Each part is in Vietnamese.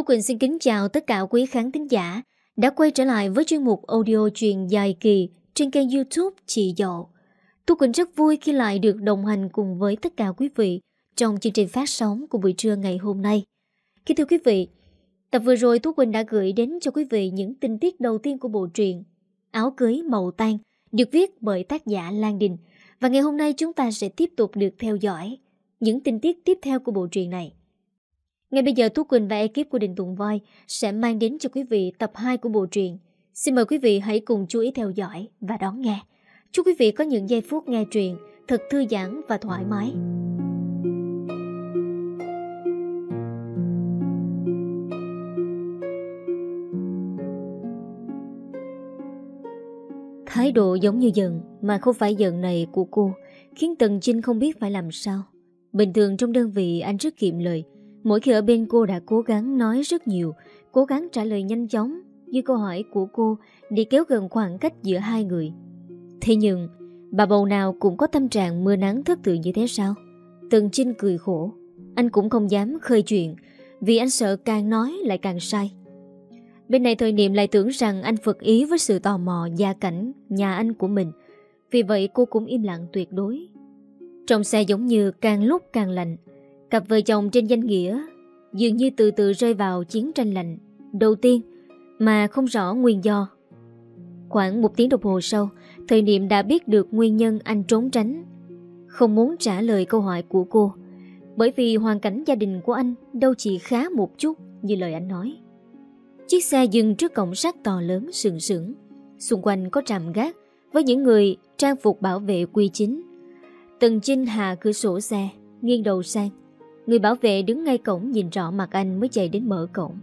Tú Quỳnh xin kính chào tất cả quý khán thính giả đã quay trở lại với chuyên mục audio truyền dài kỳ trên kênh youtube Chị Dậu. Tú Quỳnh rất vui khi lại được đồng hành cùng với tất cả quý vị trong chương trình phát sóng của buổi trưa ngày hôm nay. Kính thưa quý vị, tập vừa rồi Tú Quỳnh đã gửi đến cho quý vị những tình tiết đầu tiên của bộ truyện Áo cưới màu tan được viết bởi tác giả Lan Đình và ngày hôm nay chúng ta sẽ tiếp tục được theo dõi những tình tiết tiếp theo của bộ truyện này. Ngay bây giờ thú Quỳnh và ekip của Đình Tụng Voi sẽ mang đến cho quý vị tập 2 của bộ truyện. Xin mời quý vị hãy cùng chú ý theo dõi và đón nghe. Chúc quý vị có những giây phút nghe truyện thật thư giãn và thoải mái. Thái độ giống như giận mà không phải giận này của cô khiến Tần Trinh không biết phải làm sao. Bình thường trong đơn vị anh rất kiệm lời, Mỗi khi ở bên cô đã cố gắng nói rất nhiều, cố gắng trả lời nhanh chóng như câu hỏi của cô để kéo gần khoảng cách giữa hai người. Thế nhưng, bà bầu nào cũng có tâm trạng mưa nắng thất tự như thế sao? Tần Trinh cười khổ. Anh cũng không dám khơi chuyện vì anh sợ càng nói lại càng sai. Bên này thời niệm lại tưởng rằng anh phật ý với sự tò mò gia cảnh nhà anh của mình. Vì vậy cô cũng im lặng tuyệt đối. Trong xe giống như càng lúc càng lạnh, Cặp vợ chồng trên danh nghĩa dường như từ từ rơi vào chiến tranh lạnh đầu tiên mà không rõ nguyên do. Khoảng một tiếng đồng hồ sau, thời niệm đã biết được nguyên nhân anh trốn tránh. Không muốn trả lời câu hỏi của cô, bởi vì hoàn cảnh gia đình của anh đâu chỉ khá một chút như lời anh nói. Chiếc xe dừng trước cổng sắt to lớn sừng sững. Xung quanh có trạm gác với những người trang phục bảo vệ quy chính. Tần Trinh hạ cửa sổ xe, nghiêng đầu sang. Người bảo vệ đứng ngay cổng nhìn rõ mặt anh mới chạy đến mở cổng.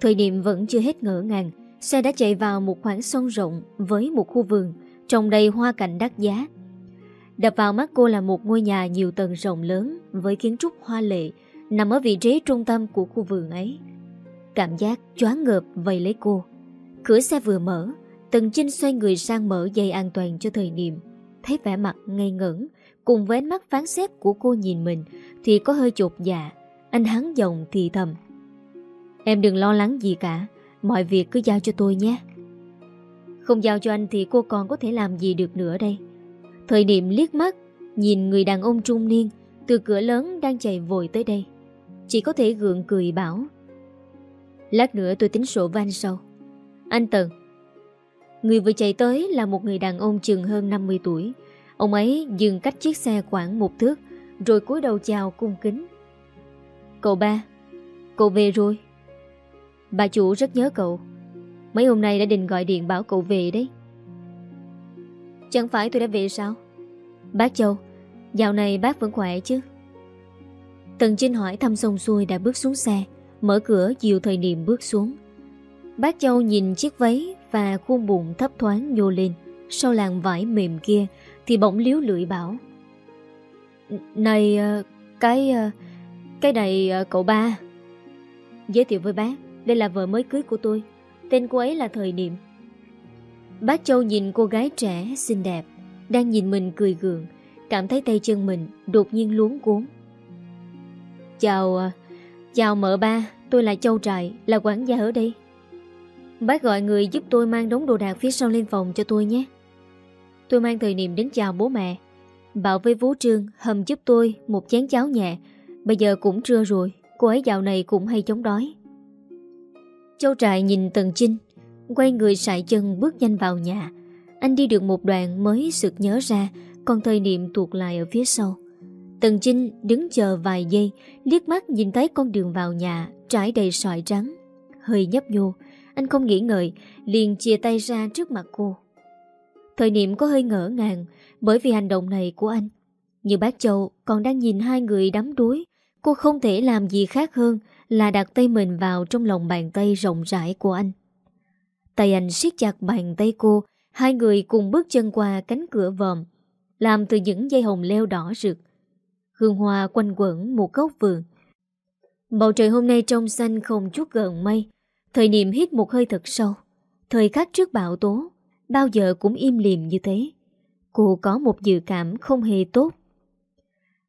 Thời điểm vẫn chưa hết ngỡ ngàng, xe đã chạy vào một khoảng sông rộng với một khu vườn, trồng đầy hoa cảnh đắt giá. Đập vào mắt cô là một ngôi nhà nhiều tầng rộng lớn với kiến trúc hoa lệ, nằm ở vị trí trung tâm của khu vườn ấy. Cảm giác choáng ngợp vây lấy cô. Cửa xe vừa mở, Tần Trinh xoay người sang mở dây an toàn cho thời điểm. Thấy vẻ mặt ngây ngẩn, cùng với ánh mắt phán xét của cô nhìn mình, thì có hơi chột dạ. Anh hắn giọng thì thầm. Em đừng lo lắng gì cả Mọi việc cứ giao cho tôi nhé. Không giao cho anh thì cô còn có thể làm gì được nữa đây. Thời điểm liếc mắt Nhìn người đàn ông trung niên Từ cửa lớn đang chạy vội tới đây. Chỉ có thể gượng cười bảo. Lát nữa tôi tính sổ với anh sau. Anh Tần Người vừa chạy tới là một người đàn ông chừng hơn 50 tuổi. Ông ấy dừng cách chiếc xe khoảng một thước, rồi cúi đầu chào cung kính. Cậu ba, Cậu về rồi. Bà chủ rất nhớ cậu. Mấy hôm nay đã định gọi điện bảo cậu về đấy. Chẳng phải tôi đã về sao? Bác Châu, Dạo này bác vẫn khỏe chứ? Tần Trinh hỏi thăm xong xuôi đã bước xuống xe, Mở cửa dìu thời niệm bước xuống. Bác Châu nhìn chiếc váy Và khuôn bụng thấp thoáng nhô lên, Sau làn vải mềm kia thì bỗng liếu lưỡi bảo, này ờ, Cái ờ, Cái này ờ, cậu ba. Giới thiệu với bác, Đây là vợ mới cưới của tôi, Tên cô ấy là Thời Niệm. Bác Châu nhìn cô gái trẻ, xinh đẹp, Đang nhìn mình cười gượng, Cảm thấy tay chân mình đột nhiên luống cuốn. Chào Chào mợ ba, Tôi là Châu Trại, Là quản gia ở đây. Bác gọi người giúp tôi mang đống đồ đạc phía sau lên phòng cho tôi nhé. Tôi mang thời niệm đến chào bố mẹ. Bảo với Vũ Trương, hầm giúp tôi một chén cháo nhẹ. Bây giờ cũng trưa rồi, Cô ấy dạo này cũng hay chống đói. Châu Trại nhìn Tần Trinh Quay người sải chân bước nhanh vào nhà. Anh đi được một đoạn mới sực nhớ ra, Còn thời niệm tuột lại ở phía sau. Tần Trinh đứng chờ vài giây, Liếc mắt nhìn thấy con đường vào nhà Trải đầy sỏi trắng, Hơi nhấp nhô. Anh không nghĩ ngợi, Liền chia tay ra trước mặt cô. Thời niệm có hơi ngỡ ngàng bởi vì hành động này của anh. như bác Châu còn đang nhìn hai người đắm đuối. Cô không thể làm gì khác hơn là đặt tay mình vào trong lòng bàn tay rộng rãi của anh. Tay anh siết chặt bàn tay cô, hai người cùng bước chân qua cánh cửa vòm, làm từ những dây hồng leo đỏ rực. Hương hoa quanh quẩn một góc vườn. Bầu trời hôm nay trong xanh không chút gần mây. Thời niệm hít một hơi thật sâu. Thời khắc trước bão tố, bao giờ cũng im lìm như thế. Cô có một dự cảm không hề tốt.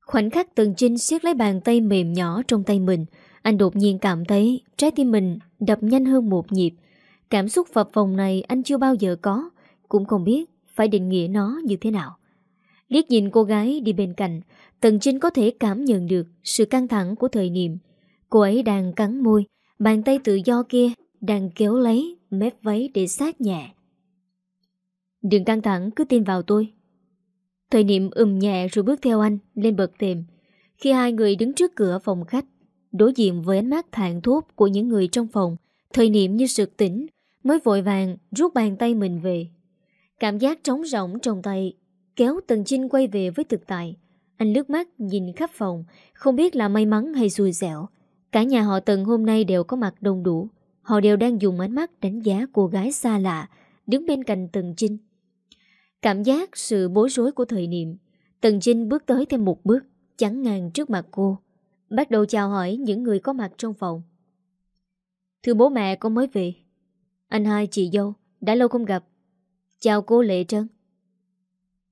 Khoảnh khắc Tần Trinh siết lấy bàn tay mềm nhỏ trong tay mình, Anh đột nhiên cảm thấy trái tim mình đập nhanh hơn một nhịp. Cảm xúc phập phồng này anh chưa bao giờ có, cũng không biết phải định nghĩa nó như thế nào. Liếc nhìn cô gái đi bên cạnh, Tần Trinh có thể cảm nhận được sự căng thẳng của thời niệm. Cô ấy đang cắn môi, bàn tay tự do kia đang kéo lấy mép váy để sát nhẹ. Đừng căng thẳng, cứ tin vào tôi. Thời niệm ừm nhẹ rồi bước theo anh lên bậc thềm. Khi hai người đứng trước cửa phòng khách, đối diện với ánh mắt thản thốt của những người trong phòng, thời niệm như sực tỉnh, mới vội vàng rút bàn tay mình về. Cảm giác trống rỗng trong tay kéo Tần Chinh quay về với thực tại. Anh lướt mắt nhìn khắp phòng, không biết là may mắn hay xui xẻo. Cả nhà họ Tần hôm nay đều có mặt đông đủ. Họ đều đang dùng ánh mắt đánh giá cô gái xa lạ, đứng bên cạnh Tần Chinh. Cảm giác sự bối rối của thời niệm, Tần Trinh bước tới thêm một bước, chắn ngang trước mặt cô. Bắt đầu chào hỏi những người có mặt trong phòng. Thưa bố mẹ con mới về. Anh hai chị dâu, đã lâu không gặp. Chào cô Lệ Trân.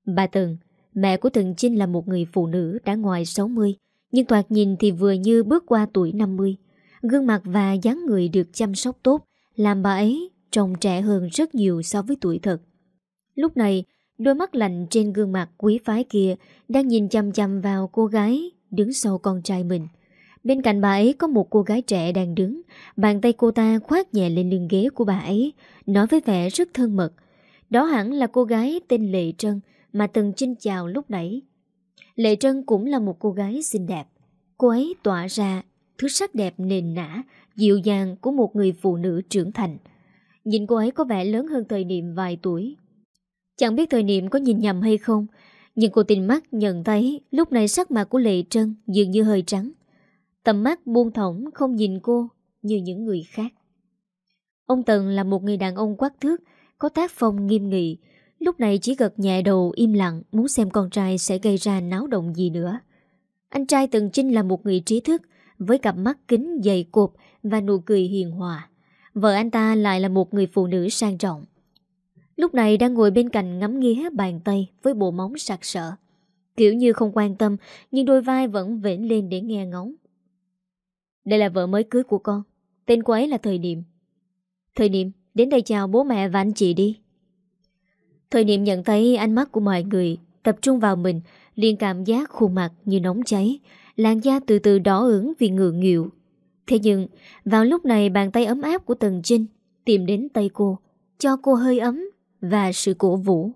Bà Tần, mẹ của Tần Trinh là một người phụ nữ đã ngoài 60, nhưng thoạt nhìn thì vừa như bước qua tuổi 50. Gương mặt và dáng người được chăm sóc tốt, làm bà ấy trông trẻ hơn rất nhiều so với tuổi thật. Lúc này, đôi mắt lạnh trên gương mặt quý phái kia đang nhìn chăm chăm vào cô gái đứng sau con trai mình. Bên cạnh bà ấy có một cô gái trẻ đang đứng, bàn tay cô ta khoát nhẹ lên lưng ghế của bà ấy, nói với vẻ rất thân mật. Đó hẳn là cô gái tên Lệ Trân mà từng chinh chào lúc nãy. Lệ Trân cũng là một cô gái xinh đẹp. Cô ấy tỏa ra thứ sắc đẹp nền nã, dịu dàng của một người phụ nữ trưởng thành. Nhìn cô ấy có vẻ lớn hơn thời niệm vài tuổi. Chẳng biết thời niệm có nhìn nhầm hay không, nhưng cô tình mắt nhận thấy lúc này sắc mặt của Lệ Trân dường như hơi trắng. Tầm mắt buông thõng không nhìn cô như những người khác. Ông Tần là một người đàn ông quát thước, có tác phong nghiêm nghị, lúc này chỉ gật nhẹ đầu im lặng muốn xem con trai sẽ gây ra náo động gì nữa. Anh trai Tần Trinh là một người trí thức, với cặp mắt kính dày cộp và nụ cười hiền hòa. Vợ anh ta lại là một người phụ nữ sang trọng. Lúc này đang ngồi bên cạnh ngắm nghía bàn tay với bộ móng sạc sợ. Kiểu như không quan tâm nhưng đôi vai vẫn vểnh lên để nghe ngóng. Đây là vợ mới cưới của con. Tên cô ấy là Thời Niệm. Thời Niệm, đến đây chào bố mẹ và anh chị đi. Thời Niệm nhận thấy ánh mắt của mọi người tập trung vào mình, liền cảm giác khuôn mặt như nóng cháy, làn da từ từ đỏ ửng vì ngượng nghịu. Thế nhưng, vào lúc này bàn tay ấm áp của Tần Trinh tìm đến tay cô, cho cô hơi ấm và sự cổ vũ.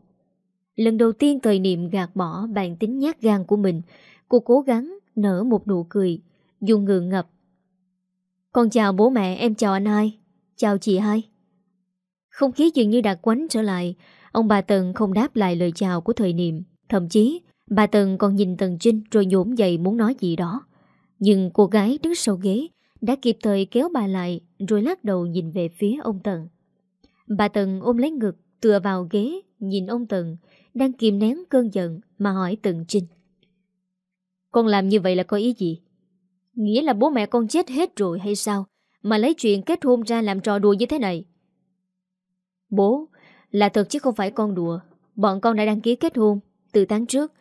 Lần đầu tiên thời niệm gạt bỏ bản tính nhát gan của mình, cô cố gắng nở một nụ cười, dùng ngượng ngập. Con chào bố mẹ, em chào anh hai, chào chị hai. Không khí dường như đã quánh trở lại, ông bà Tần không đáp lại lời chào của thời niệm, thậm chí bà Tần còn nhìn Tần Trinh rồi nhổm dậy muốn nói gì đó. Nhưng cô gái đứng sau ghế đã kịp thời kéo bà lại rồi lắc đầu nhìn về phía ông Tần. Bà Tần ôm lấy ngực tựa vào ghế nhìn ông Tần đang kìm nén cơn giận mà hỏi Tần Trinh. Con làm như vậy là có ý gì? Nghĩa là bố mẹ con chết hết rồi hay sao mà lấy chuyện kết hôn ra làm trò đùa như thế này? Bố, là thật chứ không phải con đùa. Bọn con đã đăng ký kết hôn từ tháng trước.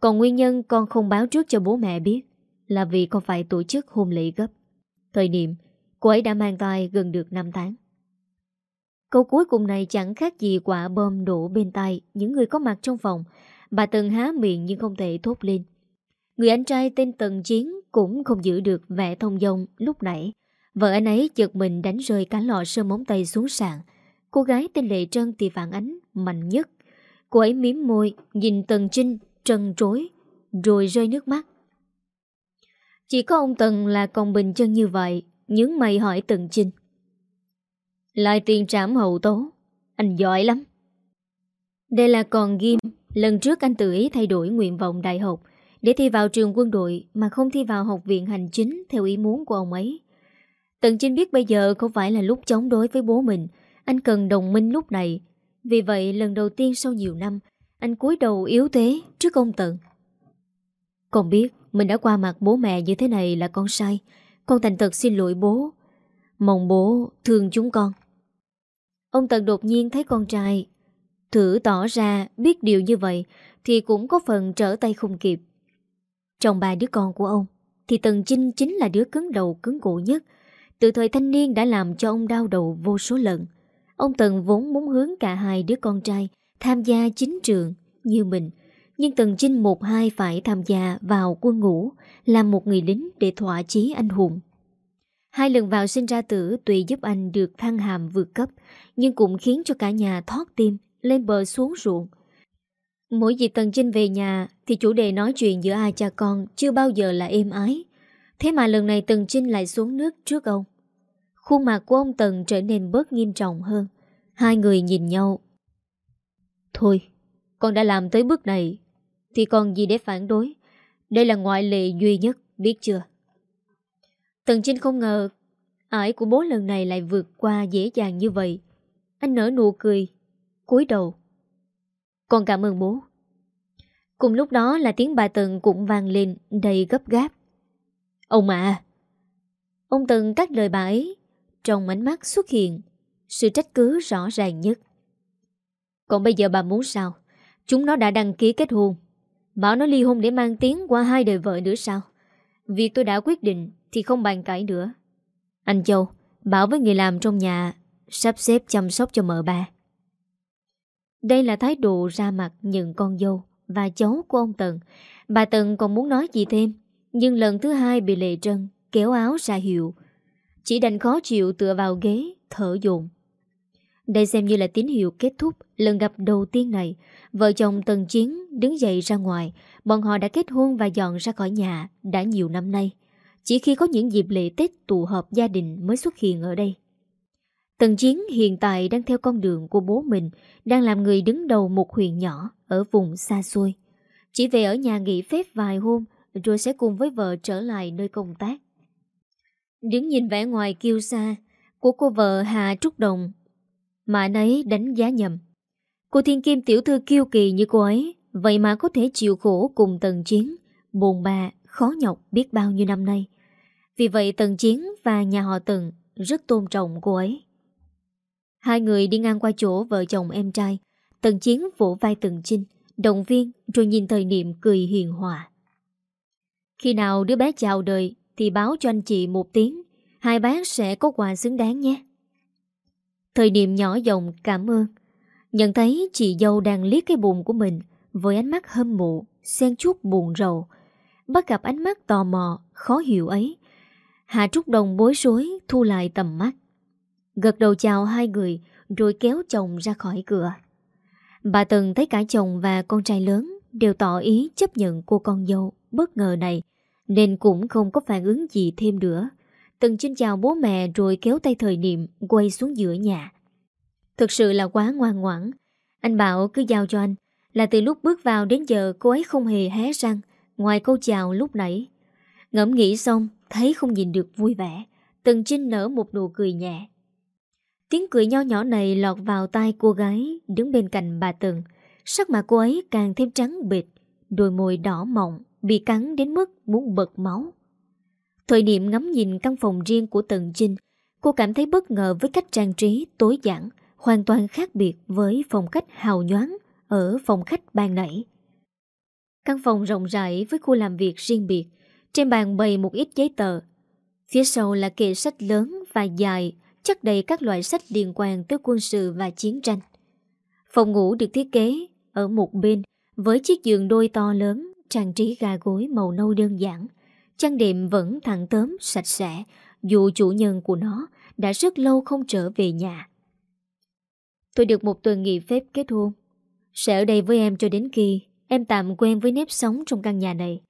Còn nguyên nhân con không báo trước cho bố mẹ biết là vì con phải tổ chức hôn lễ gấp. Thời điểm, cô ấy đã mang thai gần được 5 tháng. Câu cuối cùng này chẳng khác gì quả bom đổ bên tay những người có mặt trong phòng. Bà Tần há miệng nhưng không thể thốt lên. Người anh trai tên Tần Chiến cũng không giữ được vẻ thông dong lúc nãy. Vợ anh ấy chợt mình đánh rơi cả lọ sơ móng tay xuống sàn. Cô gái tên Lệ Trân thì phản ánh mạnh nhất. Cô ấy miếm môi, nhìn Tần Trinh, trần trối, rồi rơi nước mắt. Chỉ có ông Tần là còn bình chân như vậy, những mày hỏi Tần Trinh. Lại tiền trảm hậu tố. Anh giỏi lắm. Đây là còn ghim. Lần trước anh tự ý thay đổi nguyện vọng đại học Để thi vào trường quân đội Mà không thi vào học viện hành chính Theo ý muốn của ông ấy. Tần Trinh biết bây giờ không phải là lúc chống đối với bố mình. Anh cần đồng minh lúc này. Vì vậy, lần đầu tiên sau nhiều năm, Anh cúi đầu yếu thế trước ông Tần. Con biết Mình đã qua mặt bố mẹ như thế này là con sai. Con thành thật xin lỗi bố. Mong bố thương chúng con Ông Tần đột nhiên thấy con trai Thử tỏ ra biết điều như vậy Thì cũng có phần trở tay không kịp Trong ba đứa con của ông thì Tần Chinh chính là đứa cứng đầu cứng cổ nhất. Từ thời thanh niên đã làm cho ông đau đầu vô số lần. Ông Tần vốn muốn hướng cả hai đứa con trai tham gia chính trường như mình. Nhưng Tần Chinh một hai phải tham gia vào quân ngũ, làm một người lính để thỏa chí anh hùng. Hai lần vào sinh ra tử tùy giúp anh được thăng hàm vượt cấp, nhưng cũng khiến cho cả nhà thoát tim, lên bờ xuống ruộng. Mỗi dịp Tần Trinh về nhà thì chủ đề nói chuyện giữa ai cha con chưa bao giờ là êm ái. Thế mà lần này Tần Trinh lại xuống nước trước ông. Khuôn mặt của ông Tần trở nên bớt nghiêm trọng hơn. Hai người nhìn nhau. Thôi, con đã làm tới bước này thì còn gì để phản đối. Đây là ngoại lệ duy nhất, biết chưa? Tần Trinh không ngờ ải của bố lần này lại vượt qua dễ dàng như vậy. Anh nở nụ cười, cúi đầu. Con cảm ơn bố. Cùng lúc đó là tiếng bà Tần cũng vang lên đầy gấp gáp. Ông à! Ông Tần cắt lời bà ấy, trong ánh mắt xuất hiện sự trách cứ rõ ràng nhất. Còn bây giờ bà muốn sao? Chúng nó đã đăng ký kết hôn. Bảo nó ly hôn để mang tiếng qua hai đời vợ nữa sao? Việc tôi đã quyết định thì không bàn cãi nữa. Anh Châu, bảo với người làm trong nhà sắp xếp chăm sóc cho mợ bà. Đây là thái độ ra mặt nhận con dâu và cháu của ông Tần. Bà Tần còn muốn nói gì thêm, nhưng lần thứ hai bị Lệ Trân kéo áo ra hiệu. Chỉ đành khó chịu tựa vào ghế, thở dồn. Đây xem như là tín hiệu kết thúc lần gặp đầu tiên này. Vợ chồng Tần Chiến đứng dậy ra ngoài, bọn họ đã kết hôn và dọn ra khỏi nhà đã nhiều năm nay. Chỉ khi có những dịp lễ Tết tụ họp gia đình mới xuất hiện ở đây. Tần Chiến hiện tại đang theo con đường của bố mình, đang làm người đứng đầu một huyện nhỏ ở vùng xa xôi. Chỉ về ở nhà nghỉ phép vài hôm rồi sẽ cùng với vợ trở lại nơi công tác. Đứng nhìn vẻ ngoài kiêu xa của cô vợ Hà Trúc Đồng mà nấy đánh giá nhầm. Cô thiên kim tiểu thư kiêu kỳ như cô ấy, vậy mà có thể chịu khổ cùng Tần Chiến, buồn bà, khó nhọc biết bao nhiêu năm nay. Vì vậy Tần Chiến và nhà họ Tần rất tôn trọng cô ấy. Hai người đi ngang qua chỗ vợ chồng em trai, Tần Chiến vỗ vai Tần Chinh, động viên rồi nhìn thời niệm cười hiền hòa. Khi nào đứa bé chào đời thì báo cho anh chị một tiếng, hai bác sẽ có quà xứng đáng nhé. Thời niệm nhỏ giọng cảm ơn, nhận thấy chị dâu đang liếc cái bụng của mình với ánh mắt hâm mộ, xen chút buồn rầu. Bắt gặp ánh mắt tò mò, khó hiểu ấy. Hạ Trúc Đồng bối rối thu lại tầm mắt. Gật đầu chào hai người rồi kéo chồng ra khỏi cửa. Bà Tần thấy cả chồng và con trai lớn đều tỏ ý chấp nhận cô con dâu bất ngờ này nên cũng không có phản ứng gì thêm nữa. Tần xin chào bố mẹ rồi kéo tay thời niệm quay xuống giữa nhà. Thực sự là quá ngoan ngoãn. Anh bảo cứ giao cho anh là từ lúc bước vào đến giờ cô ấy không hề hé răng ngoài câu chào lúc nãy. Ngẫm nghĩ xong thấy không nhìn được vui vẻ. Tần Trinh nở một nụ cười nhẹ. Tiếng cười nho nhỏ này lọt vào tai cô gái đứng bên cạnh bà Tần. Sắc mặt cô ấy càng thêm trắng bệt, đôi môi đỏ mọng, bị cắn đến mức muốn bật máu. Thời điểm ngắm nhìn căn phòng riêng của Tần Trinh, cô cảm thấy bất ngờ với cách trang trí tối giản, hoàn toàn khác biệt với phong cách hào nhoáng ở phòng khách ban nãy. Căn phòng rộng rãi với khu làm việc riêng biệt, trên bàn bày một ít giấy tờ. Phía sau là kệ sách lớn và dài chất đầy các loại sách liên quan tới quân sự và chiến tranh. Phòng ngủ được thiết kế ở một bên với chiếc giường đôi to lớn, trang trí gà gối màu nâu đơn giản. trang điểm vẫn thẳng tớm, sạch sẽ, dù chủ nhân của nó đã rất lâu không trở về nhà. Tôi được một tuần nghỉ phép kết hôn. Sẽ ở đây với em cho đến khi em tạm quen với nếp sống trong căn nhà này.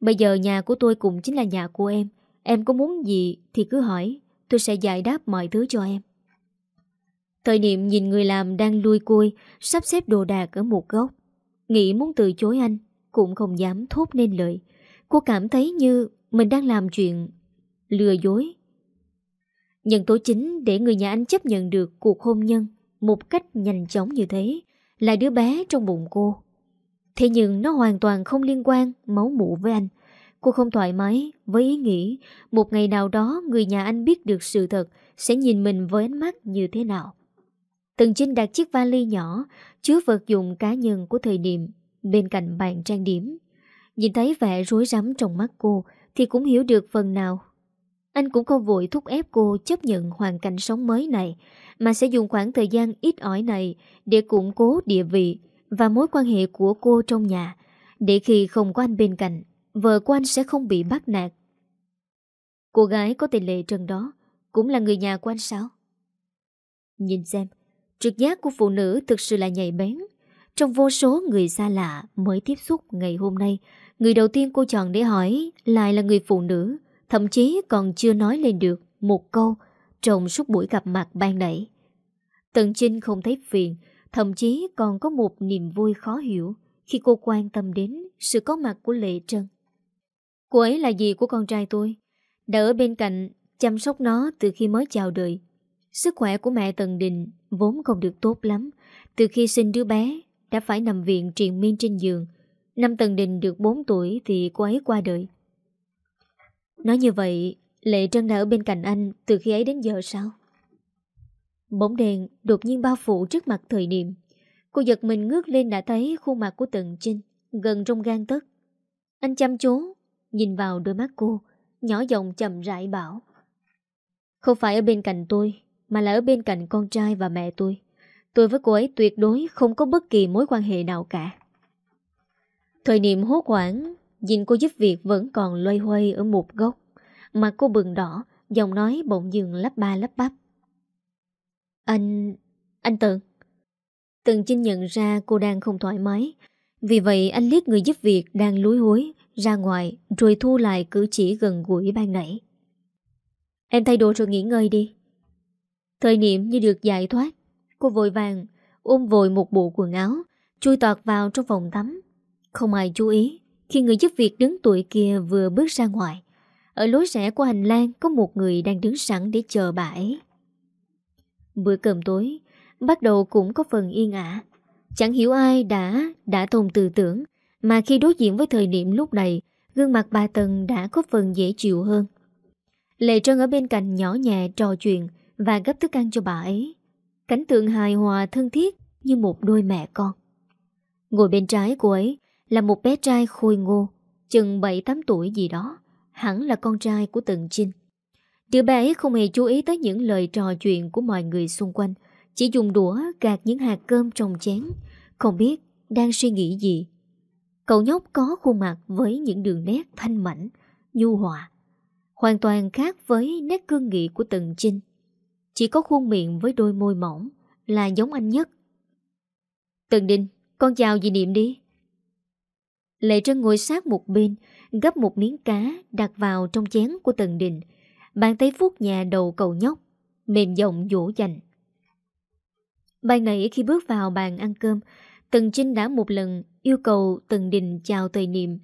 Bây giờ nhà của tôi cũng chính là nhà của em. Em có muốn gì thì cứ hỏi. Tôi sẽ giải đáp mọi thứ cho em Thời niệm nhìn người làm đang lui cui Sắp xếp đồ đạc ở một góc Nghĩ muốn từ chối anh, Cũng không dám thốt nên lời Cô cảm thấy như mình đang làm chuyện Lừa dối Nhân tố chính để người nhà anh chấp nhận được Cuộc hôn nhân Một cách nhanh chóng như thế Là đứa bé trong bụng cô Thế nhưng nó hoàn toàn không liên quan, Máu mụ với anh Cô không thoải mái với ý nghĩ, một ngày nào đó người nhà anh biết được sự thật, sẽ nhìn mình với ánh mắt như thế nào. Tần Trinh đặt chiếc vali nhỏ, chứa vật dụng cá nhân của thời điểm, bên cạnh bàn trang điểm. Nhìn thấy vẻ rối rắm trong mắt cô, Thì cũng hiểu được phần nào Anh cũng không vội thúc ép cô chấp nhận hoàn cảnh sống mới này, Mà sẽ dùng khoảng thời gian ít ỏi này Để củng cố địa vị và mối quan hệ của cô trong nhà. Để khi không có anh bên cạnh, Vợ của anh sẽ không bị bắt nạt. Cô gái có tên Lệ Trần đó, Cũng là người nhà của anh sao? Nhìn xem, Trực giác của phụ nữ thực sự là nhạy bén. Trong vô số người xa lạ Mới tiếp xúc ngày hôm nay, Người đầu tiên cô chọn để hỏi Lại là người phụ nữ, Thậm chí còn chưa nói lên được Một câu trong suốt buổi gặp mặt ban nãy. Tần Trinh không thấy phiền Thậm chí còn có một niềm vui khó hiểu Khi cô quan tâm đến Sự có mặt của Lệ Trân. Cô ấy là gì của con trai tôi, Đã ở bên cạnh Chăm sóc nó từ khi mới chào đời. Sức khỏe của mẹ Tần Đình Vốn không được tốt lắm, Từ khi sinh đứa bé Đã phải nằm viện triền miên trên giường. Năm Tần Đình được 4 tuổi Thì cô ấy qua đời. Nói như vậy, Lệ Trân đã ở bên cạnh anh Từ khi ấy đến giờ sao? Bóng đèn đột nhiên bao phủ trước mặt thời niệm Cô giật mình ngước lên đã thấy khuôn mặt của Tần Trinh Gần trong gan tấc. Anh chăm chú Nhìn vào đôi mắt cô, Nhỏ giọng chậm rãi bảo, Không phải ở bên cạnh tôi, Mà là ở bên cạnh con trai và mẹ tôi. Tôi với cô ấy tuyệt đối không có bất kỳ mối quan hệ nào cả. Thời niệm hốt hoảng, Nhìn cô giúp việc vẫn còn loay hoay ở một góc. Mặt cô bừng đỏ, Giọng nói bỗng dừng lắp ba lắp bắp. Anh... anh Tần Tần Chinh nhận ra cô đang không thoải mái Vì vậy anh liếc người giúp việc đang lúi hối ra ngoài rồi thu lại cử chỉ gần gũi ban nãy. Em thay đồ rồi nghỉ ngơi đi. Thời niệm như được giải thoát, cô vội vàng ôm vội một bộ quần áo, chui tọt vào trong phòng tắm. Không ai chú ý khi người giúp việc đứng tuổi kia vừa bước ra ngoài. Ở lối rẽ của hành lang có một người đang đứng sẵn để chờ bà ấy. Bữa cơm tối, bắt đầu cũng có phần yên ả. Chẳng hiểu ai đã đã tồn tư tưởng, mà khi đối diện với thời điểm lúc này, Gương mặt bà Tần đã có phần dễ chịu hơn. Lệ Trân ở bên cạnh nhỏ nhẹ trò chuyện Và gấp thức ăn cho bà ấy. Cảnh tượng hài hòa thân thiết Như một đôi mẹ con. Ngồi bên trái của ấy Là một bé trai khôi ngô, Chừng 7-8 tuổi gì đó, Hẳn là con trai của Tần Trinh Đứa bé ấy không hề chú ý tới những lời trò chuyện của mọi người xung quanh Chỉ dùng đũa gạt những hạt cơm trong chén Không biết đang suy nghĩ gì Cậu nhóc có khuôn mặt với những đường nét thanh mảnh, nhu hòa. Hoàn toàn khác với nét cương nghị của Tần Chinh Chỉ có khuôn miệng với đôi môi mỏng là giống anh nhất. Tần Đinh, con chào dì Niệm đi. Lệ Trân ngồi sát một bên, gấp một miếng cá đặt vào trong chén của Tần Đình. Bàn tay vuốt nhà đầu cậu nhóc, mềm giọng dỗ dành. Ban nãy khi bước vào bàn ăn cơm, Tần Trinh đã một lần yêu cầu Tần Đình chào tời niệm.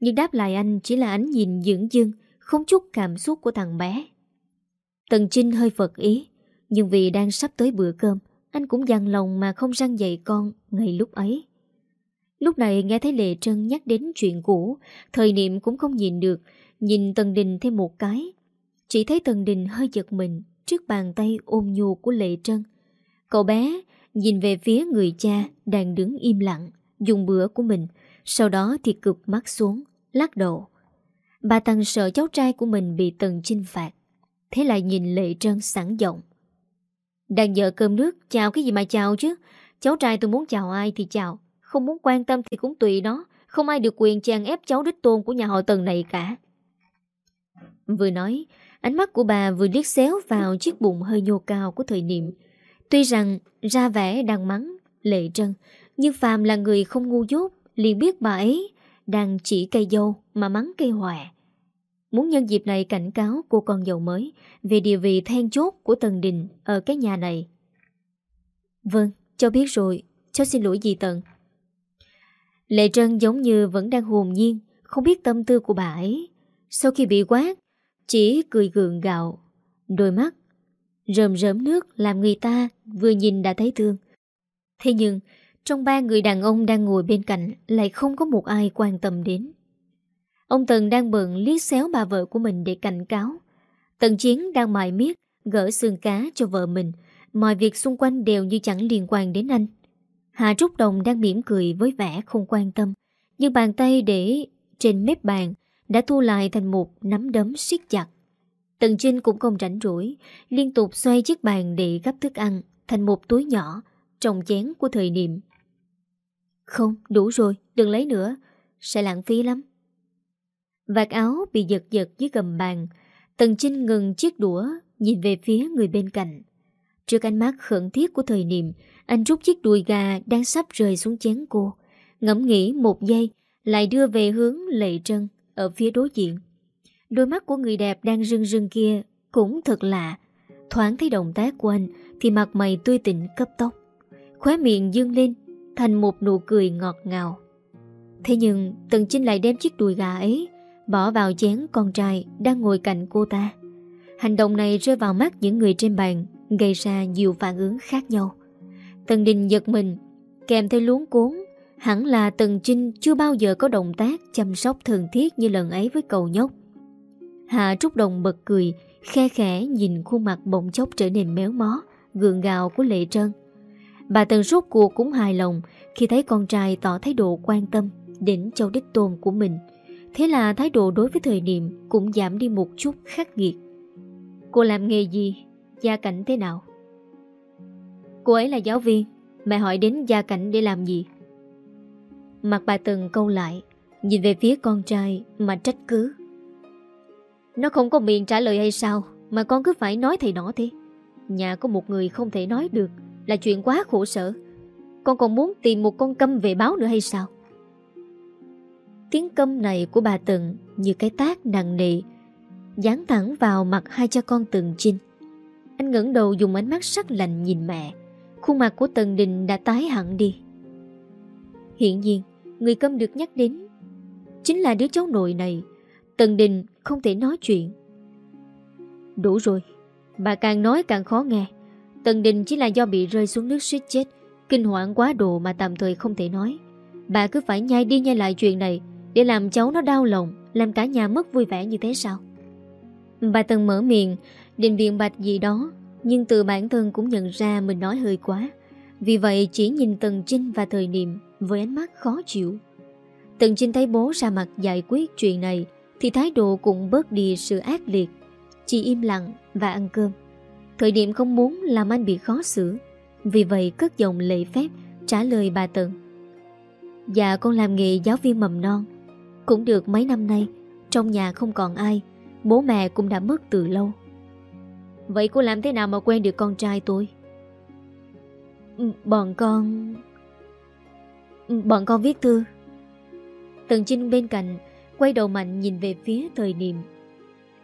Nhưng đáp lại anh chỉ là ánh nhìn dưỡng dưng, không chút cảm xúc của thằng bé. Tần Trinh hơi phật ý, nhưng vì đang sắp tới bữa cơm, anh cũng dằn lòng mà không răng dậy con ngày lúc ấy. Lúc này nghe thấy Lệ Trân nhắc đến chuyện cũ, thời niệm cũng không nhìn được, nhìn Tần Đình thêm một cái. Chỉ thấy Tần Đình hơi giật mình trước bàn tay ôm nhu của Lệ Trân. Cậu bé nhìn về phía người cha đang đứng im lặng, dùng bữa của mình, sau đó thì cực mắt xuống, lắc đầu. Bà tần sợ cháu trai của mình bị Tần chinh phạt, thế lại nhìn Lệ Trân sẵn giọng. Đang giờ cơm nước, chào cái gì mà chào chứ, cháu trai tôi muốn chào ai thì chào, không muốn quan tâm thì cũng tùy nó, không ai được quyền chàng ép cháu đích tôn của nhà họ Tần này cả. Vừa nói, ánh mắt của bà vừa liếc xéo vào chiếc bụng hơi nhô cao của thời niệm, Tuy rằng ra vẻ đang mắng Lệ Trân Nhưng Phạm là người không ngu dốt liền biết bà ấy đang chỉ cây dâu mà mắng cây hòe. Muốn nhân dịp này cảnh cáo cô con dâu mới về địa vị then chốt của Tần Đình ở cái nhà này. Vâng, cháu biết rồi, cháu xin lỗi dì Tần. Lệ Trân giống như vẫn đang hồn nhiên, không biết tâm tư của bà ấy. Sau khi bị quát, chỉ cười gượng gạo, đôi mắt rơm rớm nước làm người ta vừa nhìn đã thấy thương. Thế nhưng, trong ba người đàn ông đang ngồi bên cạnh lại không có một ai quan tâm đến. Ông Tần đang bận liếc xéo bà vợ của mình để cảnh cáo. Tần Chiến đang mài miết, gỡ xương cá cho vợ mình. Mọi việc xung quanh đều như chẳng liên quan đến anh. Hạ Trúc Đồng đang mỉm cười với vẻ không quan tâm. Nhưng bàn tay để trên mép bàn đã thu lại thành một nắm đấm siết chặt. Tần Trinh cũng không rảnh rỗi, liên tục xoay chiếc bàn để gấp thức ăn thành một túi nhỏ trong chén của thời niệm. Không, đủ rồi, đừng lấy nữa, sẽ lãng phí lắm. Vạt áo bị giật giật dưới gầm bàn, Tần Trinh ngừng chiếc đũa, nhìn về phía người bên cạnh. Trước ánh mắt khẩn thiết của thời niệm, anh rút chiếc đùi gà đang sắp rơi xuống chén cô. Ngẫm nghĩ một giây, lại đưa về hướng lệ trân ở phía đối diện. Đôi mắt của người đẹp đang rưng rưng kia cũng thật lạ. Thoáng thấy động tác của anh thì mặt mày tươi tỉnh cấp tốc. Khóe miệng dương lên thành một nụ cười ngọt ngào. Thế nhưng Tần Chinh lại đem chiếc đùi gà ấy bỏ vào chén con trai đang ngồi cạnh cô ta. Hành động này rơi vào mắt những người trên bàn gây ra nhiều phản ứng khác nhau. Tần Đình giật mình, kèm theo luống cuốn. Hẳn là Tần Trinh chưa bao giờ có động tác chăm sóc thường thiết như lần ấy với cầu nhóc. Hạ Trúc Đồng bật cười, khe khẽ nhìn khuôn mặt bỗng chốc trở nên méo mó, gượng gạo của Lệ Trân. Bà Tần rốt cuộc cũng hài lòng khi thấy con trai tỏ thái độ quan tâm đến châu đích tôn của mình. Thế là thái độ đối với thời niệm cũng giảm đi một chút khắc nghiệt. Cô làm nghề gì? Gia cảnh thế nào? Cô ấy là giáo viên Mẹ hỏi đến gia cảnh để làm gì Mặt bà từng câu lại, Nhìn về phía con trai Mà trách cứ. Nó không có miệng trả lời hay sao Mà con cứ phải nói thầy nó thế? Nhà có một người không thể nói được Là chuyện quá khổ sở. Con còn muốn tìm một con câm về báo nữa hay sao? Tiếng câm này của bà Tần Như cái tác nặng nề, Dán thẳng vào mặt hai cha con Tần Trinh Anh ngẩng đầu dùng ánh mắt sắc lạnh nhìn mẹ. Khuôn mặt của Tần Đình đã tái hẳn đi. Hiện nhiên Người câm được nhắc đến. Chính là đứa cháu nội này. Tần Đình không thể nói chuyện. Đủ rồi. Bà càng nói càng khó nghe. Tần Đình chỉ là do bị rơi xuống nước suýt chết. Kinh hoảng quá độ mà tạm thời không thể nói. Bà cứ phải nhai đi nhai lại chuyện này Để làm cháu nó đau lòng, Làm cả nhà mất vui vẻ như thế sao? Bà Tần mở miệng, Định viện bạch gì đó, nhưng từ bản thân cũng nhận ra mình nói hơi quá. Vì vậy chỉ nhìn Tần Trinh và thời niệm. Với ánh mắt khó chịu. Tần Trinh thấy bố ra mặt giải quyết chuyện này, Thì thái độ cũng bớt đi sự ác liệt. Chỉ im lặng và ăn cơm. Thời điểm không muốn làm anh bị khó xử, Vì vậy cất giọng lệ phép Trả lời bà Tần Dạ con làm nghề giáo viên mầm non. Cũng được mấy năm nay, Trong nhà không còn ai, Bố mẹ cũng đã mất từ lâu. Vậy cô làm thế nào mà quen được con trai tôi? Ừ, bọn con... Bọn con viết thư. Tần Trinh bên cạnh Quay đầu mạnh nhìn về phía thời niệm.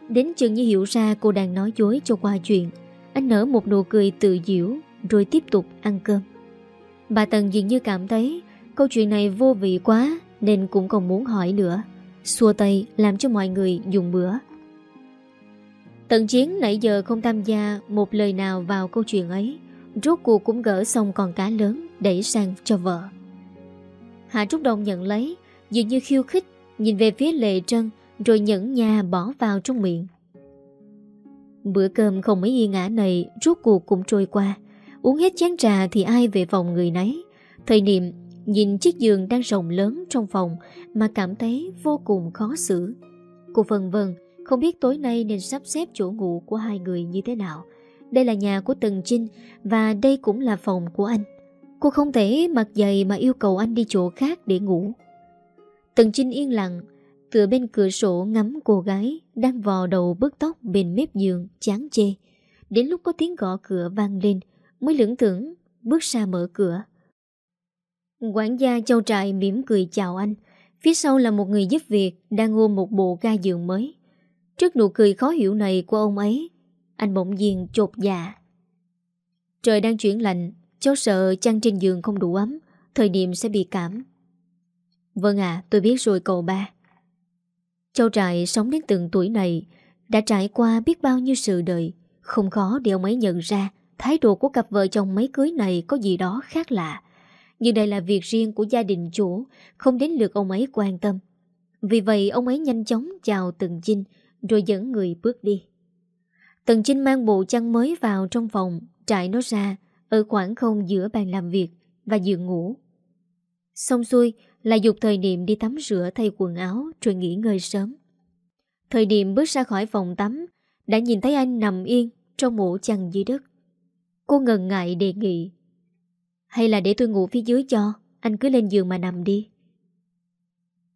Đến chừng như hiểu ra, cô đang nói dối cho qua chuyện. Anh nở một nụ cười tự diễu, Rồi tiếp tục ăn cơm. Bà Tần dường như cảm thấy Câu chuyện này vô vị quá, Nên cũng không muốn hỏi nữa. Xua tay, làm cho mọi người dùng bữa. Tần chiến nãy giờ không tham gia một lời nào vào câu chuyện ấy. Rốt cuộc cũng gỡ xong con cá lớn Đẩy sang cho vợ. Hạ Trúc Đông nhận lấy, Dường như khiêu khích, Nhìn về phía Lệ Trân, Rồi nhẫn nhà bỏ vào trong miệng. Bữa cơm không mấy yên ngã này, Rốt cuộc cũng trôi qua. Uống hết chén trà thì ai về phòng người nấy. Thời niệm, nhìn chiếc giường đang rộng lớn trong phòng Mà cảm thấy vô cùng khó xử. Cô vân vân, không biết tối nay nên sắp xếp chỗ ngủ của hai người như thế nào. Đây là nhà của Tần Trinh Và đây cũng là phòng của anh. Cô không thể mặc giày mà yêu cầu anh đi chỗ khác để ngủ. Tần Trinh yên lặng Tựa bên cửa sổ ngắm cô gái Đang vò đầu bức tóc bên mép giường, chán chê. Đến lúc có tiếng gõ cửa vang lên, Mới lưỡng tưởng bước ra mở cửa. Quản gia châu trại mỉm cười chào anh. Phía sau là một người giúp việc Đang ôm một bộ ga giường mới. Trước nụ cười khó hiểu này của ông ấy, Anh bỗng nhiên chột dạ. Trời đang chuyển lạnh Cháu sợ chăn trên giường không đủ ấm Thời điểm sẽ bị cảm. Vâng ạ tôi biết rồi cậu ba. Châu Trại sống đến từng tuổi này Đã trải qua biết bao nhiêu sự đời. Không khó để ông ấy nhận ra Thái độ của cặp vợ chồng mấy cưới này Có gì đó khác lạ. Nhưng đây là việc riêng của gia đình chủ Không đến lượt ông ấy quan tâm. Vì vậy ông ấy nhanh chóng chào từng chinh rồi dẫn người bước đi. Tần chinh mang bộ chăn mới vào trong phòng, trải nó ra ở khoảng không giữa bàn làm việc và giường ngủ. Xong xuôi là dục thời niệm đi tắm rửa, thay quần áo rồi nghỉ ngơi sớm. Thời điểm bước ra khỏi phòng tắm, Đã nhìn thấy anh nằm yên Trong mũ chăn dưới đất Cô ngần ngại đề nghị, Hay là để tôi ngủ phía dưới cho, Anh cứ lên giường mà nằm đi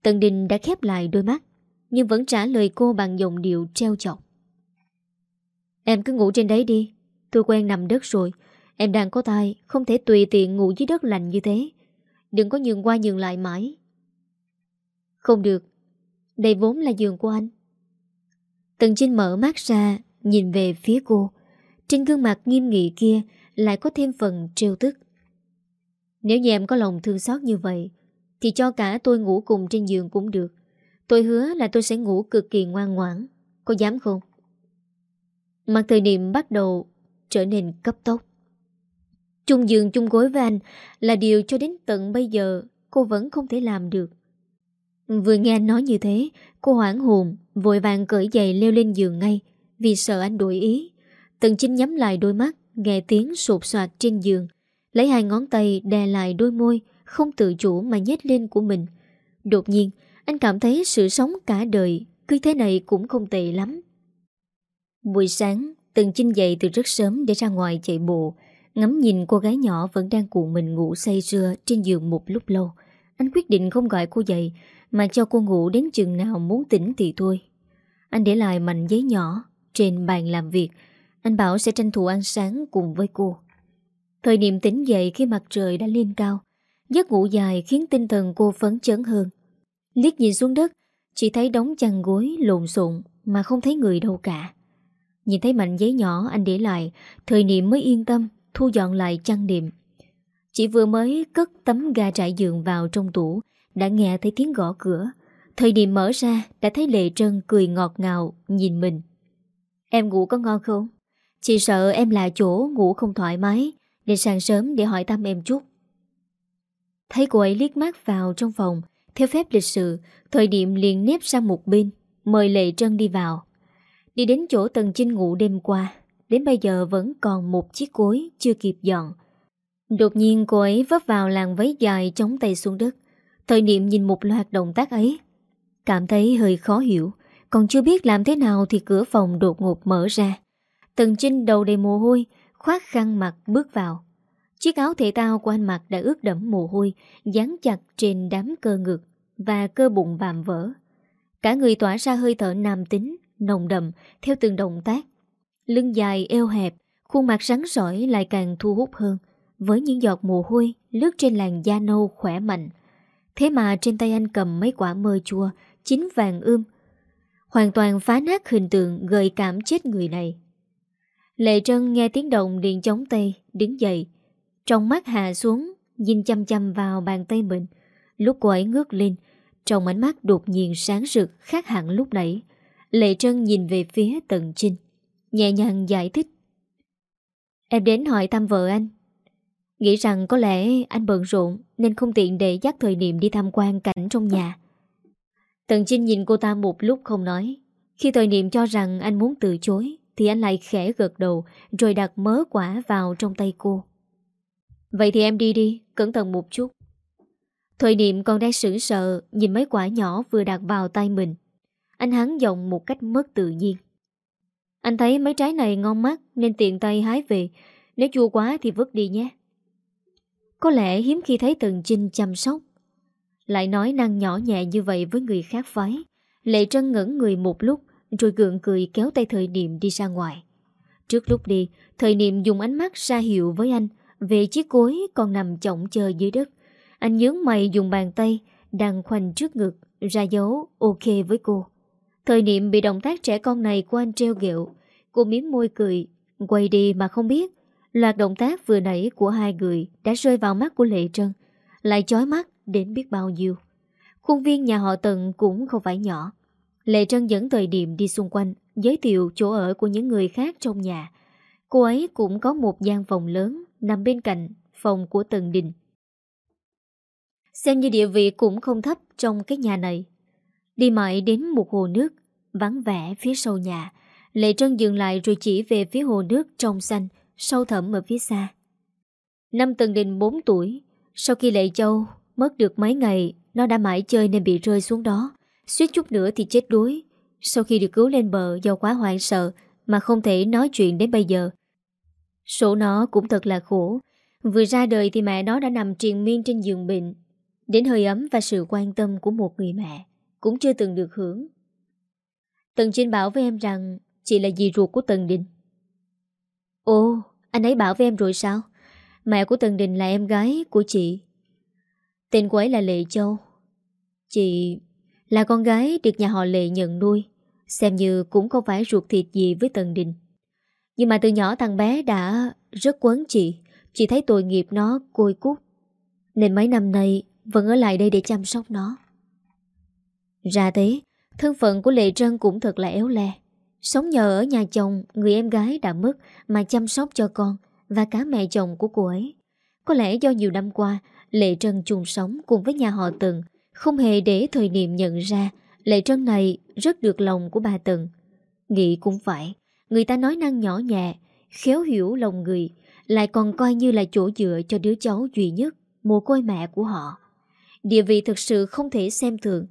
Tần Đình đã khép lại đôi mắt, Nhưng vẫn trả lời cô bằng giọng điệu treo chọc Em cứ ngủ trên đấy đi, Tôi quen nằm đất rồi Em đang có thai, Không thể tùy tiện ngủ dưới đất lạnh như thế. Đừng có nhường qua nhường lại mãi. Không được. Đây vốn là giường của anh. Tần Trinh mở mắt ra, Nhìn về phía cô. Trên gương mặt nghiêm nghị kia Lại có thêm phần trêu tức. Nếu như em có lòng thương xót như vậy, Thì cho cả tôi ngủ cùng trên giường cũng được. Tôi hứa là tôi sẽ ngủ cực kỳ ngoan ngoãn. Có dám không? Mặt thời điểm bắt đầu trở nên cấp tốc. Chung giường chung gối với anh Là điều cho đến tận bây giờ Cô vẫn không thể làm được. Vừa nghe anh nói như thế, Cô hoảng hồn, Vội vàng cởi giày leo lên giường ngay Vì sợ anh đổi ý. Tần chinh nhắm lại đôi mắt, Nghe tiếng sụp soạt trên giường, Lấy hai ngón tay đè lại đôi môi, Không tự chủ mà nhét lên của mình. Đột nhiên, Anh cảm thấy sự sống cả đời Cứ thế này cũng không tệ lắm. Buổi sáng, Tần chinh dậy từ rất sớm để ra ngoài chạy bộ. Ngắm nhìn cô gái nhỏ vẫn đang cuộn mình ngủ say sưa trên giường một lúc lâu. Anh quyết định không gọi cô dậy mà cho cô ngủ đến chừng nào muốn tỉnh thì thôi. Anh để lại mảnh giấy nhỏ trên bàn làm việc. Anh bảo sẽ tranh thủ ăn sáng cùng với cô. Thời điểm tỉnh dậy khi mặt trời đã lên cao. Giấc ngủ dài khiến tinh thần cô phấn chấn hơn. Liếc nhìn xuống đất, chỉ thấy đống chăn gối lộn xộn mà không thấy người đâu cả. Nhìn thấy mảnh giấy nhỏ anh để lại, thời niệm mới yên tâm thu dọn lại chăn đệm. Chỉ vừa mới cất tấm ga trải giường vào trong tủ, đã nghe thấy tiếng gõ cửa. Thời điểm mở ra, đã thấy Lệ Trân cười ngọt ngào, nhìn mình. Em ngủ có ngon không? Chị sợ em là chỗ ngủ không thoải mái, nên sáng sớm để hỏi thăm em chút. Thấy cô ấy liếc mắt vào trong phòng, theo phép lịch sự, thời điểm liền nếp sang một bên, mời Lệ Trân đi vào. Đi đến chỗ Tần Chinh ngủ đêm qua, Đến bây giờ vẫn còn một chiếc cối chưa kịp dọn. Đột nhiên cô ấy vấp vào làng váy dài chống tay xuống đất. Thời niệm nhìn một loạt động tác ấy. Cảm thấy hơi khó hiểu. Còn chưa biết làm thế nào thì cửa phòng đột ngột mở ra. Tần Trinh đầu đầy mồ hôi Khoát khăn mặt bước vào. Chiếc áo thể tao của anh mặc đã ướt đẫm mồ hôi, Dán chặt trên đám cơ ngực Và cơ bụng vạm vỡ. Cả người tỏa ra hơi thở nam tính, Nồng đậm, theo từng động tác. Lưng dài eo hẹp, khuôn mặt rắn sỏi lại càng thu hút hơn, với những giọt mồ hôi lướt trên làn da nâu khỏe mạnh. Thế mà trên tay anh cầm mấy quả mơ chua, chín vàng ươm, hoàn toàn phá nát hình tượng gợi cảm chết người này. Lệ Trân nghe tiếng động liền chống tay, đứng dậy. Trong mắt hạ xuống, nhìn chăm chăm vào bàn tay mình. Lúc cô ấy ngước lên, trong ánh mắt đột nhiên sáng rực khác hẳn lúc nãy. Lệ Trân nhìn về phía tận trinh. Nhẹ nhàng giải thích. Em đến hỏi thăm vợ anh. Nghĩ rằng có lẽ anh bận rộn Nên không tiện để dắt thời niệm đi tham quan cảnh trong nhà. Tần Trinh nhìn cô ta một lúc không nói. Khi thời niệm cho rằng anh muốn từ chối, Thì anh lại khẽ gật đầu, Rồi đặt mớ quả vào trong tay cô. Vậy thì em đi đi, Cẩn thận một chút. Thời niệm còn đang sửng sợ Nhìn mấy quả nhỏ vừa đặt vào tay mình. Anh hắn giọng một cách mất tự nhiên anh thấy mấy trái này ngon mắt nên tiện tay hái về. Nếu chua quá thì vứt đi nhé. Có lẽ hiếm khi thấy Tần Trinh chăm sóc. Lại nói năng nhỏ nhẹ như vậy với người khác phái. Lệ Trân ngẩn người một lúc rồi gượng cười kéo tay thời niệm đi ra ngoài. Trước lúc đi, thời niệm dùng ánh mắt ra hiệu với anh về chiếc cối còn nằm trọng chờ dưới đất. Anh nhướng mày dùng bàn tay đang khoanh trước ngực ra dấu ok với cô. Thời niệm bị động tác trẻ con này của anh treo ghẹo Cô miếm môi cười, Quay đi mà không biết. Loạt động tác vừa nãy của hai người Đã rơi vào mắt của Lệ Trân, Lại chói mắt đến biết bao nhiêu. Khuôn viên nhà họ Tần cũng không phải nhỏ. Lệ Trân dẫn thời điểm đi xung quanh, Giới thiệu chỗ ở của những người khác trong nhà. Cô ấy cũng có một gian phòng lớn Nằm bên cạnh phòng của Tần Đình. Xem như địa vị cũng không thấp trong cái nhà này. Đi mãi đến một hồ nước, Vắng vẻ phía sau nhà Lệ Trân dừng lại rồi chỉ về phía hồ nước trong xanh, Sâu thẳm ở phía xa Năm Tần Đình 4 tuổi, Sau khi Lệ Châu mất được mấy ngày, Nó đã mãi chơi nên bị rơi xuống đó Suýt chút nữa thì chết đuối Sau khi được cứu lên bờ do quá hoảng sợ mà không thể nói chuyện đến bây giờ. Số nó cũng thật là khổ. Vừa ra đời thì mẹ nó đã nằm triền miên trên giường bệnh. Đến hơi ấm và sự quan tâm của một người mẹ cũng chưa từng được hưởng. Tần Trinh bảo với em rằng chị là dì ruột của Tần Đình. Ồ, anh ấy bảo với em rồi sao? Mẹ của Tần Đình là em gái của chị. Tên của ấy là Lệ Châu. Chị là con gái được nhà họ Lệ nhận nuôi. Xem như cũng không phải ruột thịt gì với Tần Đình Nhưng mà từ nhỏ thằng bé đã rất quấn chị Chị thấy tội nghiệp nó côi cút Nên mấy năm nay Vẫn ở lại đây để chăm sóc nó ra thế Thân phận của Lệ Trân cũng thật là éo le Sống nhờ ở nhà chồng Người em gái đã mất Mà chăm sóc cho con Và cả mẹ chồng của cô ấy Có lẽ do nhiều năm qua Lệ Trân chung sống cùng với nhà họ Tần Không hề để thời niệm nhận ra Lệ Trân này rất được lòng của bà Tần. Nghĩ cũng phải, người ta nói năng nhỏ nhẹ, khéo hiểu lòng người, lại còn coi như là chỗ dựa cho đứa cháu duy nhất, mồ côi mẹ của họ. Địa vị thực sự không thể xem thường.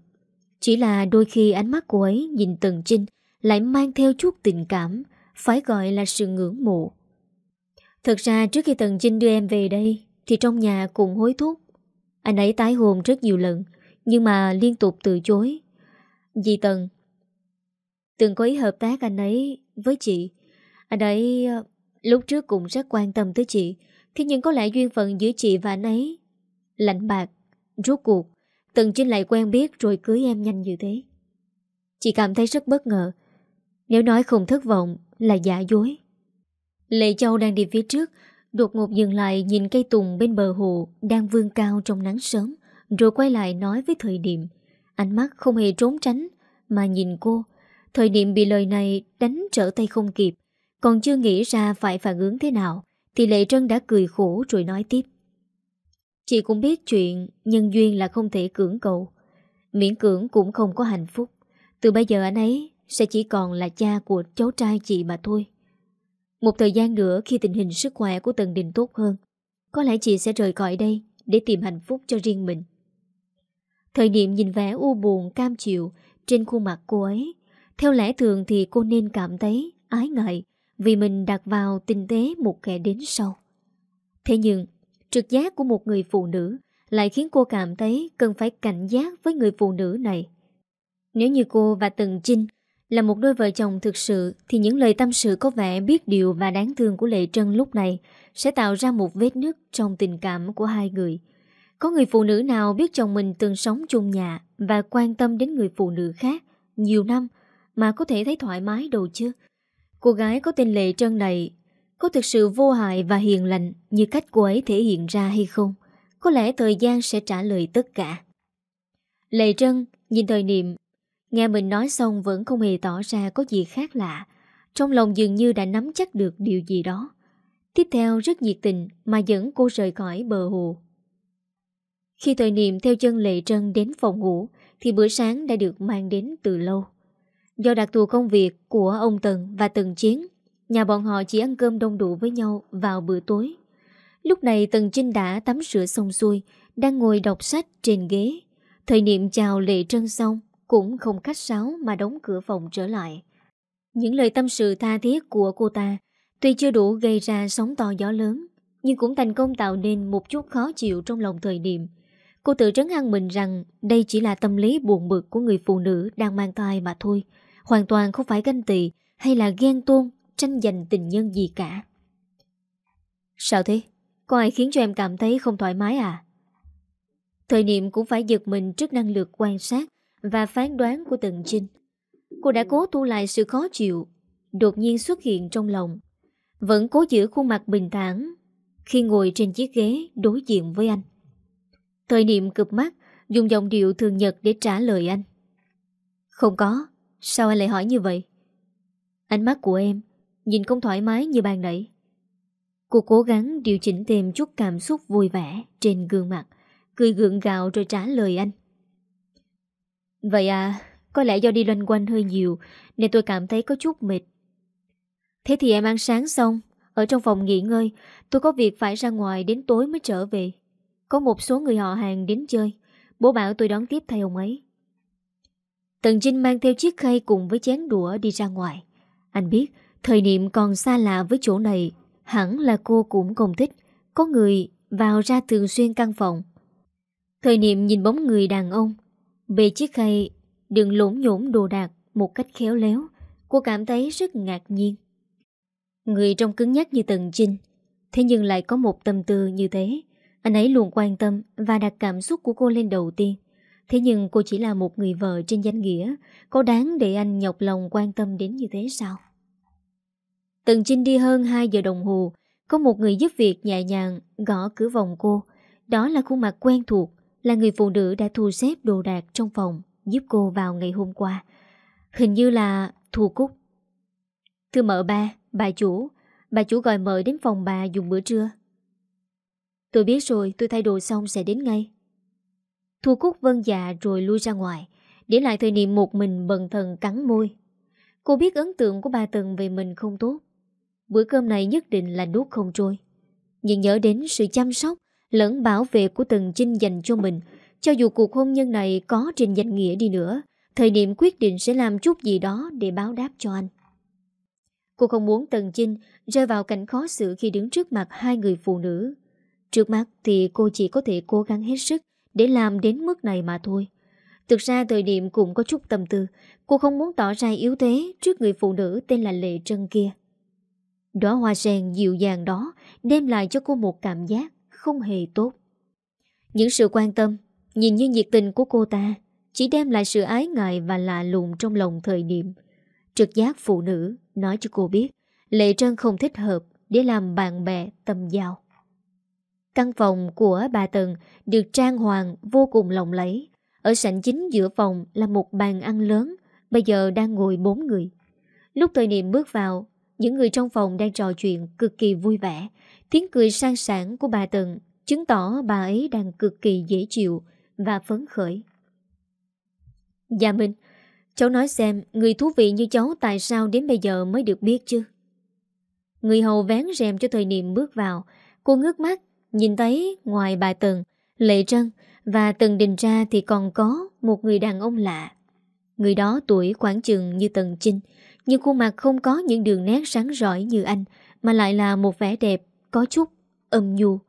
Chỉ là đôi khi ánh mắt của ấy nhìn Tần Trinh lại mang theo chút tình cảm, phải gọi là sự ngưỡng mộ. Thật ra trước khi Tần Trinh đưa em về đây, thì trong nhà cũng hối thúc. Anh ấy tái hôn rất nhiều lần, nhưng mà liên tục từ chối. Dì Tần Từng có ý hợp tác anh ấy với chị Anh ấy ờ, lúc trước cũng rất quan tâm tới chị Thế nhưng có lẽ duyên phận giữa chị và anh ấy Lạnh bạc Rốt cuộc Tần Trinh lại quen biết rồi cưới em nhanh như thế. Chị cảm thấy rất bất ngờ. Nếu nói không thất vọng Là giả dối. Lệ Châu đang đi phía trước, Đột ngột dừng lại nhìn cây tùng bên bờ hồ Đang vươn cao trong nắng sớm, Rồi quay lại nói với thời điểm Ánh mắt không hề trốn tránh Mà nhìn cô. Thời điểm bị lời này đánh trở tay không kịp, Còn chưa nghĩ ra phải phản ứng thế nào Thì Lệ Trân đã cười khổ rồi nói tiếp. Chị cũng biết chuyện Nhân duyên là không thể cưỡng cầu Miễn cưỡng cũng không có hạnh phúc Từ bây giờ anh ấy Sẽ chỉ còn là cha của cháu trai chị mà thôi Một thời gian nữa Khi tình hình sức khỏe của Tần Đình tốt hơn Có lẽ chị sẽ rời khỏi đây Để tìm hạnh phúc cho riêng mình Thời điểm nhìn vẻ u buồn cam chịu trên khuôn mặt cô ấy. Theo lẽ thường thì cô nên cảm thấy ái ngại vì mình đặt vào tinh tế một kẻ đến sau. Thế nhưng, trực giác của một người phụ nữ lại khiến cô cảm thấy cần phải cảnh giác với người phụ nữ này. Nếu như cô và Tần Trinh là một đôi vợ chồng thực sự, thì những lời tâm sự có vẻ biết điều và đáng thương của Lệ Trân lúc này sẽ tạo ra một vết nứt trong tình cảm của hai người. Có người phụ nữ nào biết chồng mình từng sống chung nhà và quan tâm đến người phụ nữ khác nhiều năm mà có thể thấy thoải mái đâu chứ? Cô gái có tên Lệ Trân này có thực sự vô hại và hiền lành như cách cô ấy thể hiện ra hay không? Có lẽ thời gian sẽ trả lời tất cả. Lệ Trân nhìn thời niệm, nghe mình nói xong vẫn không hề tỏ ra có gì khác lạ. Trong lòng dường như đã nắm chắc được điều gì đó. Tiếp theo rất nhiệt tình mà dẫn cô rời khỏi bờ hồ khi thời niệm theo chân Lệ Trân đến phòng ngủ thì bữa sáng đã được mang đến từ lâu. Do đặc thù công việc của ông Tần và Tần Chiến, nhà bọn họ chỉ ăn cơm đông đủ với nhau vào bữa tối. Lúc này Tần Trinh đã tắm rửa xong xuôi, đang ngồi đọc sách trên ghế. Thời niệm chào Lệ Trân xong, cũng không khách sáo mà đóng cửa phòng trở lại. Những lời tâm sự tha thiết của cô ta tuy chưa đủ gây ra sóng to gió lớn, nhưng cũng thành công tạo nên một chút khó chịu trong lòng thời niệm. Cô tự trấn an mình rằng đây chỉ là tâm lý buồn bực của người phụ nữ đang mang thai mà thôi. Hoàn toàn không phải ganh tị hay là ghen tuông, tranh giành tình nhân gì cả. Sao thế? Có ai khiến cho em cảm thấy không thoải mái à? Thời niệm cũng phải giật mình trước năng lực quan sát và phán đoán của Tần Trinh. Cô đã cố thu lại sự khó chịu, đột nhiên xuất hiện trong lòng. Vẫn cố giữ khuôn mặt bình thản khi ngồi trên chiếc ghế đối diện với anh. Thời niệm cực mắt Dùng giọng điệu thường nhật để trả lời anh Không có Sao anh lại hỏi như vậy Ánh mắt của em Nhìn không thoải mái như ban nãy. Cô cố gắng điều chỉnh thêm chút cảm xúc vui vẻ Trên gương mặt Cười gượng gạo rồi trả lời anh. Vậy à Có lẽ do đi loanh quanh hơi nhiều Nên tôi cảm thấy có chút mệt. Thế thì em ăn sáng xong Ở trong phòng nghỉ ngơi Tôi có việc phải ra ngoài đến tối mới trở về. Có một số người họ hàng đến chơi Bố bảo tôi đón tiếp thay ông ấy. Tần Trinh mang theo chiếc khay cùng với chén đũa đi ra ngoài. Anh biết, thời niệm còn xa lạ với chỗ này, hẳn là cô cũng không thích. Có người vào ra thường xuyên căn phòng. Thời niệm nhìn bóng người đàn ông, bề chiếc khay đừng lỗn nhổn đồ đạc một cách khéo léo. Cô cảm thấy rất ngạc nhiên. Người trong cứng nhắc như Tần Trinh, thế nhưng lại có một tâm tư như thế. Anh ấy luôn quan tâm và đặt cảm xúc của cô lên đầu tiên. Thế nhưng cô chỉ là một người vợ trên danh nghĩa Có đáng để anh nhọc lòng quan tâm đến như thế sao Tần Trinh đi hơn 2 giờ đồng hồ Có một người giúp việc nhẹ nhàng Gõ cửa vòng cô. Đó là khuôn mặt quen thuộc Là người phụ nữ đã thu xếp đồ đạc trong phòng Giúp cô vào ngày hôm qua. Hình như là Thu Cúc. Thưa mợ ba, bà chủ Bà chủ gọi mợ đến phòng bà dùng bữa trưa. Tôi biết rồi, tôi thay đồ xong sẽ đến ngay. Thu Cúc vân dạ rồi lui ra ngoài Để lại thời niệm một mình bần thần cắn môi. Cô biết ấn tượng của bà Tần về mình không tốt. Bữa cơm này nhất định là nuốt không trôi Nhưng nhớ đến sự chăm sóc Lẫn bảo vệ của Tần Trinh dành cho mình Cho dù cuộc hôn nhân này có trên danh nghĩa đi nữa Thời điểm quyết định sẽ làm chút gì đó Để báo đáp cho anh Cô không muốn Tần Trinh rơi vào cảnh khó xử khi đứng trước mặt hai người phụ nữ. Trước mắt thì cô chỉ có thể cố gắng hết sức để làm đến mức này mà thôi. Thực ra thời điểm cũng có chút tâm tư, cô không muốn tỏ ra yếu thế trước người phụ nữ tên là Lệ Trân kia. Đóa hoa sen dịu dàng đó đem lại cho cô một cảm giác không hề tốt. Những sự quan tâm, nhìn như nhiệt tình của cô ta chỉ đem lại sự ái ngại và lạ lùng trong lòng thời điểm. Trực giác phụ nữ nói cho cô biết Lệ Trân không thích hợp để làm bạn bè tâm giao. Căn phòng của bà Tần được trang hoàng vô cùng lộng lẫy. Ở sảnh chính giữa phòng là một bàn ăn lớn, bây giờ đang ngồi bốn người. Lúc thời niệm bước vào, những người trong phòng đang trò chuyện cực kỳ vui vẻ. Tiếng cười sang sảng của bà Tần chứng tỏ bà ấy đang cực kỳ dễ chịu và phấn khởi. Dạ Minh, cháu nói xem người thú vị như cháu tại sao đến bây giờ mới được biết chứ? Người hầu vén rèm cho thời niệm bước vào, cô ngước mắt Nhìn thấy ngoài bà Tần, Lệ Trân và Tần Đình ra thì còn có một người đàn ông lạ. Người đó tuổi khoảng chừng như Tần Chinh nhưng khuôn mặt không có những đường nét sáng rõi như anh, mà lại là một vẻ đẹp, có chút âm nhu.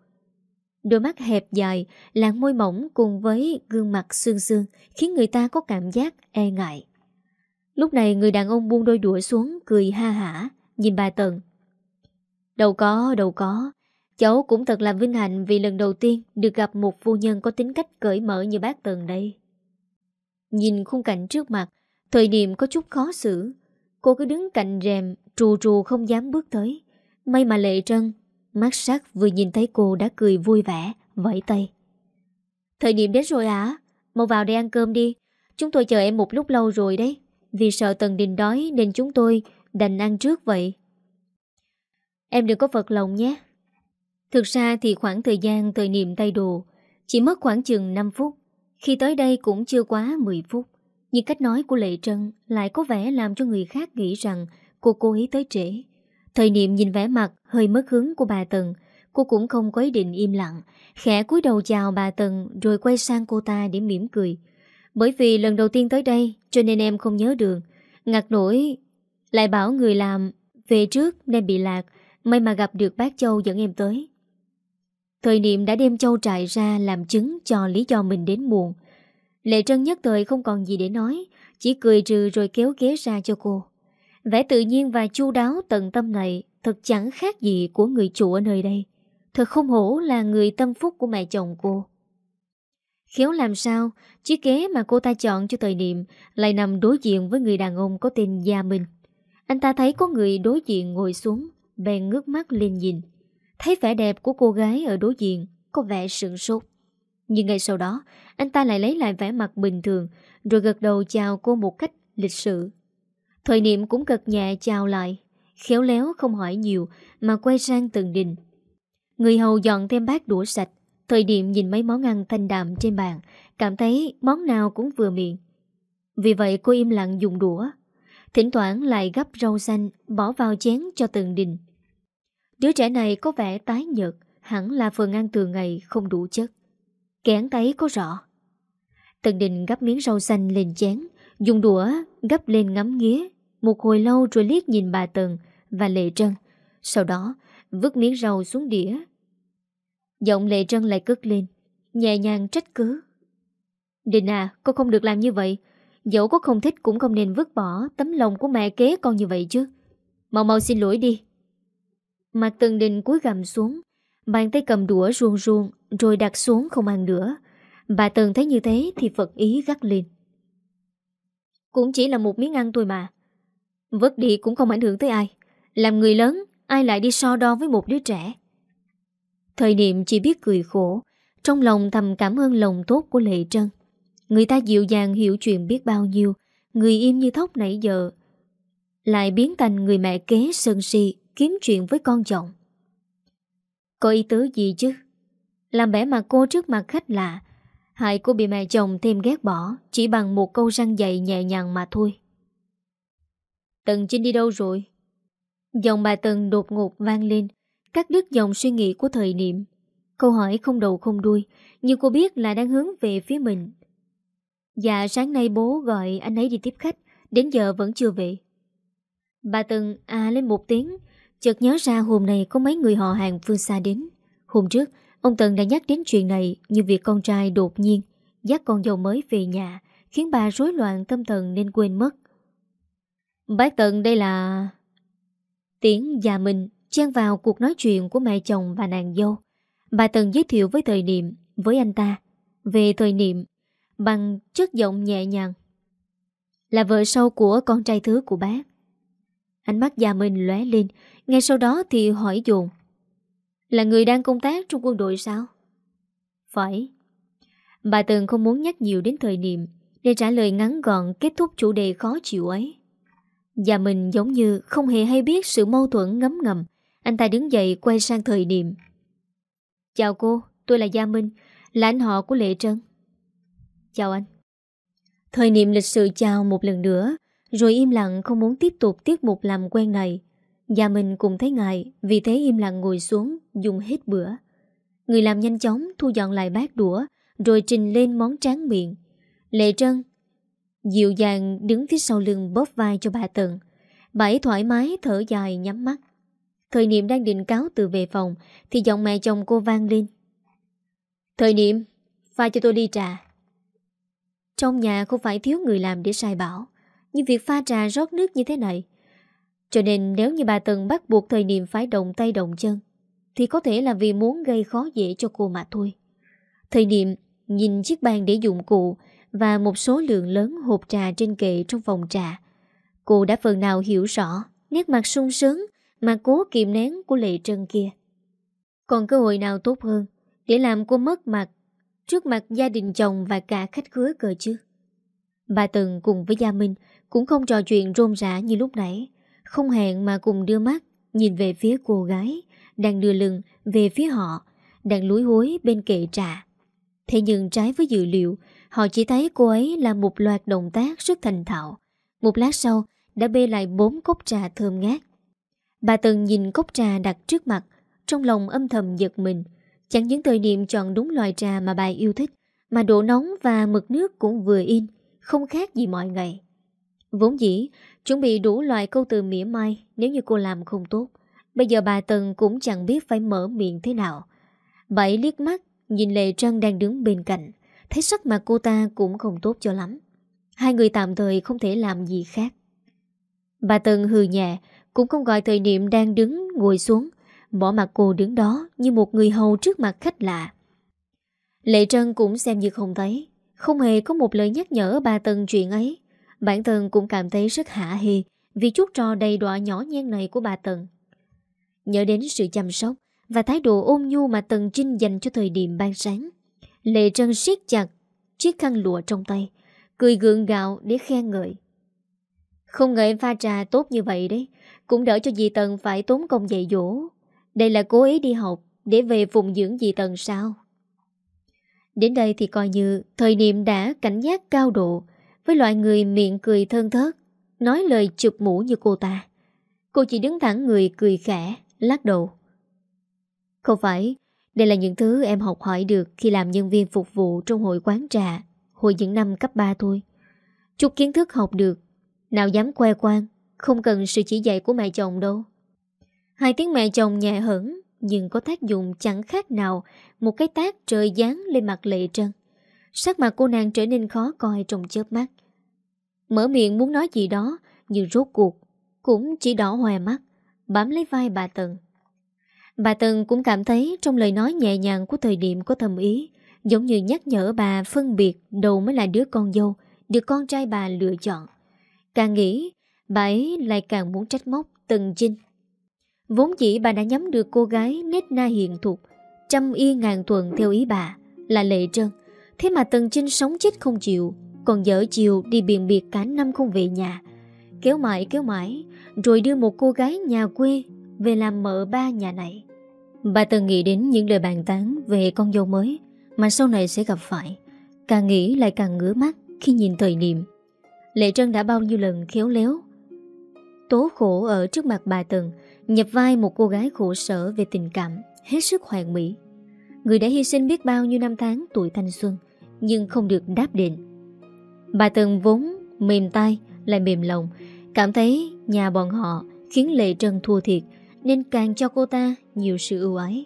Đôi mắt hẹp dài, làn môi mỏng cùng với gương mặt xương xương khiến người ta có cảm giác e ngại. Lúc này người đàn ông buông đôi đũa xuống cười ha hả, nhìn bà Tần. Đâu có, đâu có, Cháu cũng thật là vinh hạnh vì lần đầu tiên được gặp một phu nhân có tính cách cởi mở như bác Tần đây. Nhìn khung cảnh trước mặt, thời điểm có chút khó xử. Cô cứ đứng cạnh rèm, trù trù không dám bước tới. May mà lệ trân, mắt sắc vừa nhìn thấy cô đã cười vui vẻ, vẫy tay. Thời điểm đến rồi hả? Mau vào đây ăn cơm đi. Chúng tôi chờ em một lúc lâu rồi đấy. Vì sợ Tần Đình đói nên chúng tôi đành ăn trước vậy. Em đừng có vật lòng nhé. Thực ra thì khoảng thời gian thời niệm tay đồ chỉ mất khoảng chừng 5 phút. Khi tới đây cũng chưa quá 10 phút. Nhưng cách nói của Lệ Trân lại có vẻ làm cho người khác nghĩ rằng cô cố ý tới trễ. Thời niệm nhìn vẻ mặt hơi mất hứng của bà Tần, cô cũng không có ý định im lặng, khẽ cúi đầu chào bà Tần rồi quay sang cô ta để mỉm cười. Bởi vì lần đầu tiên tới đây cho nên em không nhớ đường. Ngặt nổi lại bảo người làm về trước nên bị lạc, may mà gặp được bác Châu dẫn em tới. Thời niệm đã đem châu trại ra làm chứng cho lý do mình đến muộn. Lệ Trân nhất thời không còn gì để nói, chỉ cười trừ rồi kéo ghế ra cho cô. Vẻ tự nhiên và chu đáo tận tâm này thật chẳng khác gì của người chủ ở nơi đây. Thật không hổ là người tâm phúc của mẹ chồng cô. Khéo làm sao, chiếc ghế mà cô ta chọn cho thời niệm lại nằm đối diện với người đàn ông có tên Gia Minh. Anh ta thấy có người đối diện ngồi xuống, bèn ngước mắt lên nhìn. Thấy vẻ đẹp của cô gái ở đối diện Có vẻ sửng sốt nhưng ngay sau đó Anh ta lại lấy lại vẻ mặt bình thường Rồi gật đầu chào cô một cách lịch sự. Thời niệm cũng gật nhẹ chào lại Khéo léo không hỏi nhiều Mà quay sang từng đình. Người hầu dọn thêm bát đũa sạch Thời điểm nhìn mấy món ăn thanh đạm trên bàn Cảm thấy món nào cũng vừa miệng. Vì vậy cô im lặng dùng đũa Thỉnh thoảng lại gấp rau xanh Bỏ vào chén cho từng đình. Đứa trẻ này có vẻ tái nhợt, hẳn là phần ăn thường ngày không đủ chất kẽn thấy có rõ. Tần Đình gắp miếng rau xanh lên chén, dùng đũa gấp lên ngắm nghía, một hồi lâu rồi liếc nhìn bà Tần và Lệ Trân. Sau đó, vứt miếng rau xuống đĩa. Giọng Lệ Trân lại cất lên, nhẹ nhàng trách cứ. Đình à, con không được làm như vậy. Dẫu có không thích cũng không nên vứt bỏ tấm lòng của mẹ kế con như vậy chứ. Mau mau xin lỗi đi. Mặt Tần Đình cúi gằm xuống, bàn tay cầm đũa ruông ruông rồi đặt xuống không ăn nữa. Bà Tần thấy như thế thì Phật ý gắt lên. Cũng chỉ là một miếng ăn thôi mà. Vứt đi cũng không ảnh hưởng tới ai. Làm người lớn, ai lại đi so đo với một đứa trẻ. Thời niệm chỉ biết cười khổ, trong lòng thầm cảm ơn lòng tốt của Lệ Trân. Người ta dịu dàng hiểu chuyện biết bao nhiêu, người im như thóc nãy giờ. Lại biến thành người mẹ kế sơn si, kiếm chuyện với con chồng. Có ý tứ gì chứ? Làm bẻ mặt cô trước mặt khách lạ, hại cô bị mẹ chồng thêm ghét bỏ chỉ bằng một câu răng dậy nhẹ nhàng mà thôi. Tần Trinh đi đâu rồi? Dòng bà Tần đột ngột vang lên, cắt đứt dòng suy nghĩ của thời niệm. Câu hỏi không đầu không đuôi, nhưng cô biết là đang hướng về phía mình. Dạ sáng nay bố gọi anh ấy đi tiếp khách, đến giờ vẫn chưa về. Bà Tần à lên một tiếng, chợt nhớ ra hôm nay có mấy người họ hàng phương xa đến. Hôm trước, ông Tần đã nhắc đến chuyện này như việc con trai đột nhiên dắt con dâu mới về nhà, khiến bà rối loạn tâm thần nên quên mất. Bác Tần đây là... Tiếng già mình chen vào cuộc nói chuyện của mẹ chồng và nàng dâu. Bà Tần giới thiệu với thời niệm, với anh ta, về thời niệm, bằng chất giọng nhẹ nhàng. Là vợ sâu của con trai thứ của bác. Ánh mắt già mình lóe lên, ngay sau đó thì hỏi dồn. Là người đang công tác trong quân đội sao? Phải. Bà tường không muốn nhắc nhiều đến thời niệm, để trả lời ngắn gọn kết thúc chủ đề khó chịu ấy. Và mình giống như không hề hay biết sự mâu thuẫn ngấm ngầm. Anh ta đứng dậy quay sang thời niệm Chào cô, tôi là Gia Minh, là anh họ của Lệ Trân. Chào anh. Thời niệm lịch sự chào một lần nữa, rồi im lặng không muốn tiếp tục tiết mục làm quen này. Gia Minh cũng thấy ngại, vì thế im lặng ngồi xuống, dùng hết bữa. Người làm nhanh chóng thu dọn lại bát đũa, rồi trình lên món tráng miệng. Lệ Trân Dịu dàng đứng phía sau lưng bóp vai cho bà Tần. Bà ấy thoải mái thở dài nhắm mắt. Thời niệm đang định cáo từ về phòng Thì giọng mẹ chồng cô vang lên. Thời niệm Pha cho tôi ly trà. Trong nhà không phải thiếu người làm để sai bảo. Nhưng việc pha trà rót nước như thế này cho nên nếu như bà Tần bắt buộc thời niệm phải động tay động chân Thì có thể là vì muốn gây khó dễ cho cô mà thôi Thời niệm nhìn chiếc bàn để dụng cụ và một số lượng lớn hộp trà trên kệ trong phòng trà. Cô đã phần nào hiểu rõ nét mặt sung sướng mà cố kìm nén của Lệ Trân kia. Còn cơ hội nào tốt hơn để làm cô mất mặt trước mặt gia đình chồng và cả khách khứa cờ chứ? Bà Tần cùng với Gia Minh cũng không trò chuyện rôm rã như lúc nãy, không hẹn mà cùng đưa mắt nhìn về phía cô gái đang đưa lưng về phía họ, đang lúi hối bên kệ trà. Thế nhưng trái với dự liệu, Họ chỉ thấy cô ấy làm một loạt động tác rất thành thạo. Một lát sau, đã bê lại bốn cốc trà thơm ngát. Bà Tần nhìn cốc trà đặt trước mặt, trong lòng âm thầm giật mình. Chẳng những thời điểm chọn đúng loại trà mà bà yêu thích, mà độ nóng và mực nước cũng vừa in, không khác gì mọi ngày. Vốn dĩ, chuẩn bị đủ loại câu từ mỉa mai nếu như cô làm không tốt. Bây giờ bà Tần cũng chẳng biết phải mở miệng thế nào. Bảy liếc mắt, nhìn Lệ Trân đang đứng bên cạnh. Thấy sắc mặt cô ta cũng không tốt cho lắm Hai người tạm thời không thể làm gì khác Bà Tân hừ nhẹ Cũng không gọi thời niệm đang đứng ngồi xuống Bỏ mặt cô đứng đó Như một người hầu trước mặt khách lạ Lệ Trân cũng xem như không thấy Không hề có một lời nhắc nhở bà Tân chuyện ấy Bản thân cũng cảm thấy rất hả hì Vì chút trò đầy đọa nhỏ nhen này của bà Tần Nhớ đến sự chăm sóc Và thái độ ôn nhu mà Tần Trinh dành cho thời điểm ban sáng Lệ Trân siết chặt chiếc khăn lụa trong tay, cười gượng gạo để khen ngợi. Không ngờ em pha trà tốt như vậy đấy, cũng đỡ cho dì Tần phải tốn công dạy dỗ. Đây là cố ý đi học để về phụng dưỡng dì Tần sao? Đến đây thì coi như thời niệm đã cảnh giác cao độ với loại người miệng cười thân thớt, nói lời chụp mũ như cô ta. Cô chỉ đứng thẳng người cười khẽ, lắc đầu. Không phải, đây là những thứ em học hỏi được khi làm nhân viên phục vụ trong hội quán trà hồi những năm cấp 3 thôi. Chút kiến thức học được Nào dám khoe quan Không cần sự chỉ dạy của mẹ chồng đâu Hai tiếng mẹ chồng nhẹ hững Nhưng có tác dụng chẳng khác nào Một cái tác trời dán lên mặt lệ trân Sắc mặt cô nàng trở nên khó coi trong chớp mắt. Mở miệng muốn nói gì đó, Nhưng rốt cuộc Cũng chỉ đỏ hoe mắt, Bám lấy vai bà Tần. Bà Tần cũng cảm thấy trong lời nói nhẹ nhàng của thời điểm có thầm ý, Giống như nhắc nhở bà phân biệt đâu mới là đứa con dâu Được con trai bà lựa chọn. Càng nghĩ, Bà ấy lại càng muốn trách móc Tần Trinh Vốn dĩ bà đã nhắm được cô gái nết na hiền thục, Trăm y ngàn tuần theo ý bà Là Lệ Trân. Thế mà Tần Trinh sống chết không chịu, Còn dở chiều đi biện biệt cả năm không về nhà. Kéo mãi kéo mãi, Rồi đưa một cô gái nhà quê Về làm mợ ba nhà này. Bà từng nghĩ đến những lời bàn tán Về con dâu mới Mà sau này sẽ gặp phải, Càng nghĩ lại càng ngứa mắt khi nhìn thời niệm. Lệ Trân đã bao nhiêu lần khéo léo, Tố khổ ở trước mặt bà Tần, Nhập vai một cô gái khổ sở về tình cảm, Hết sức hoàn mỹ. Người đã hy sinh biết bao nhiêu năm tháng tuổi thanh xuân. Nhưng không được đáp định. Bà Tần vốn mềm tay Lại mềm lòng, Cảm thấy nhà bọn họ khiến Lệ Trân thua thiệt, Nên càng cho cô ta nhiều sự ưu ái.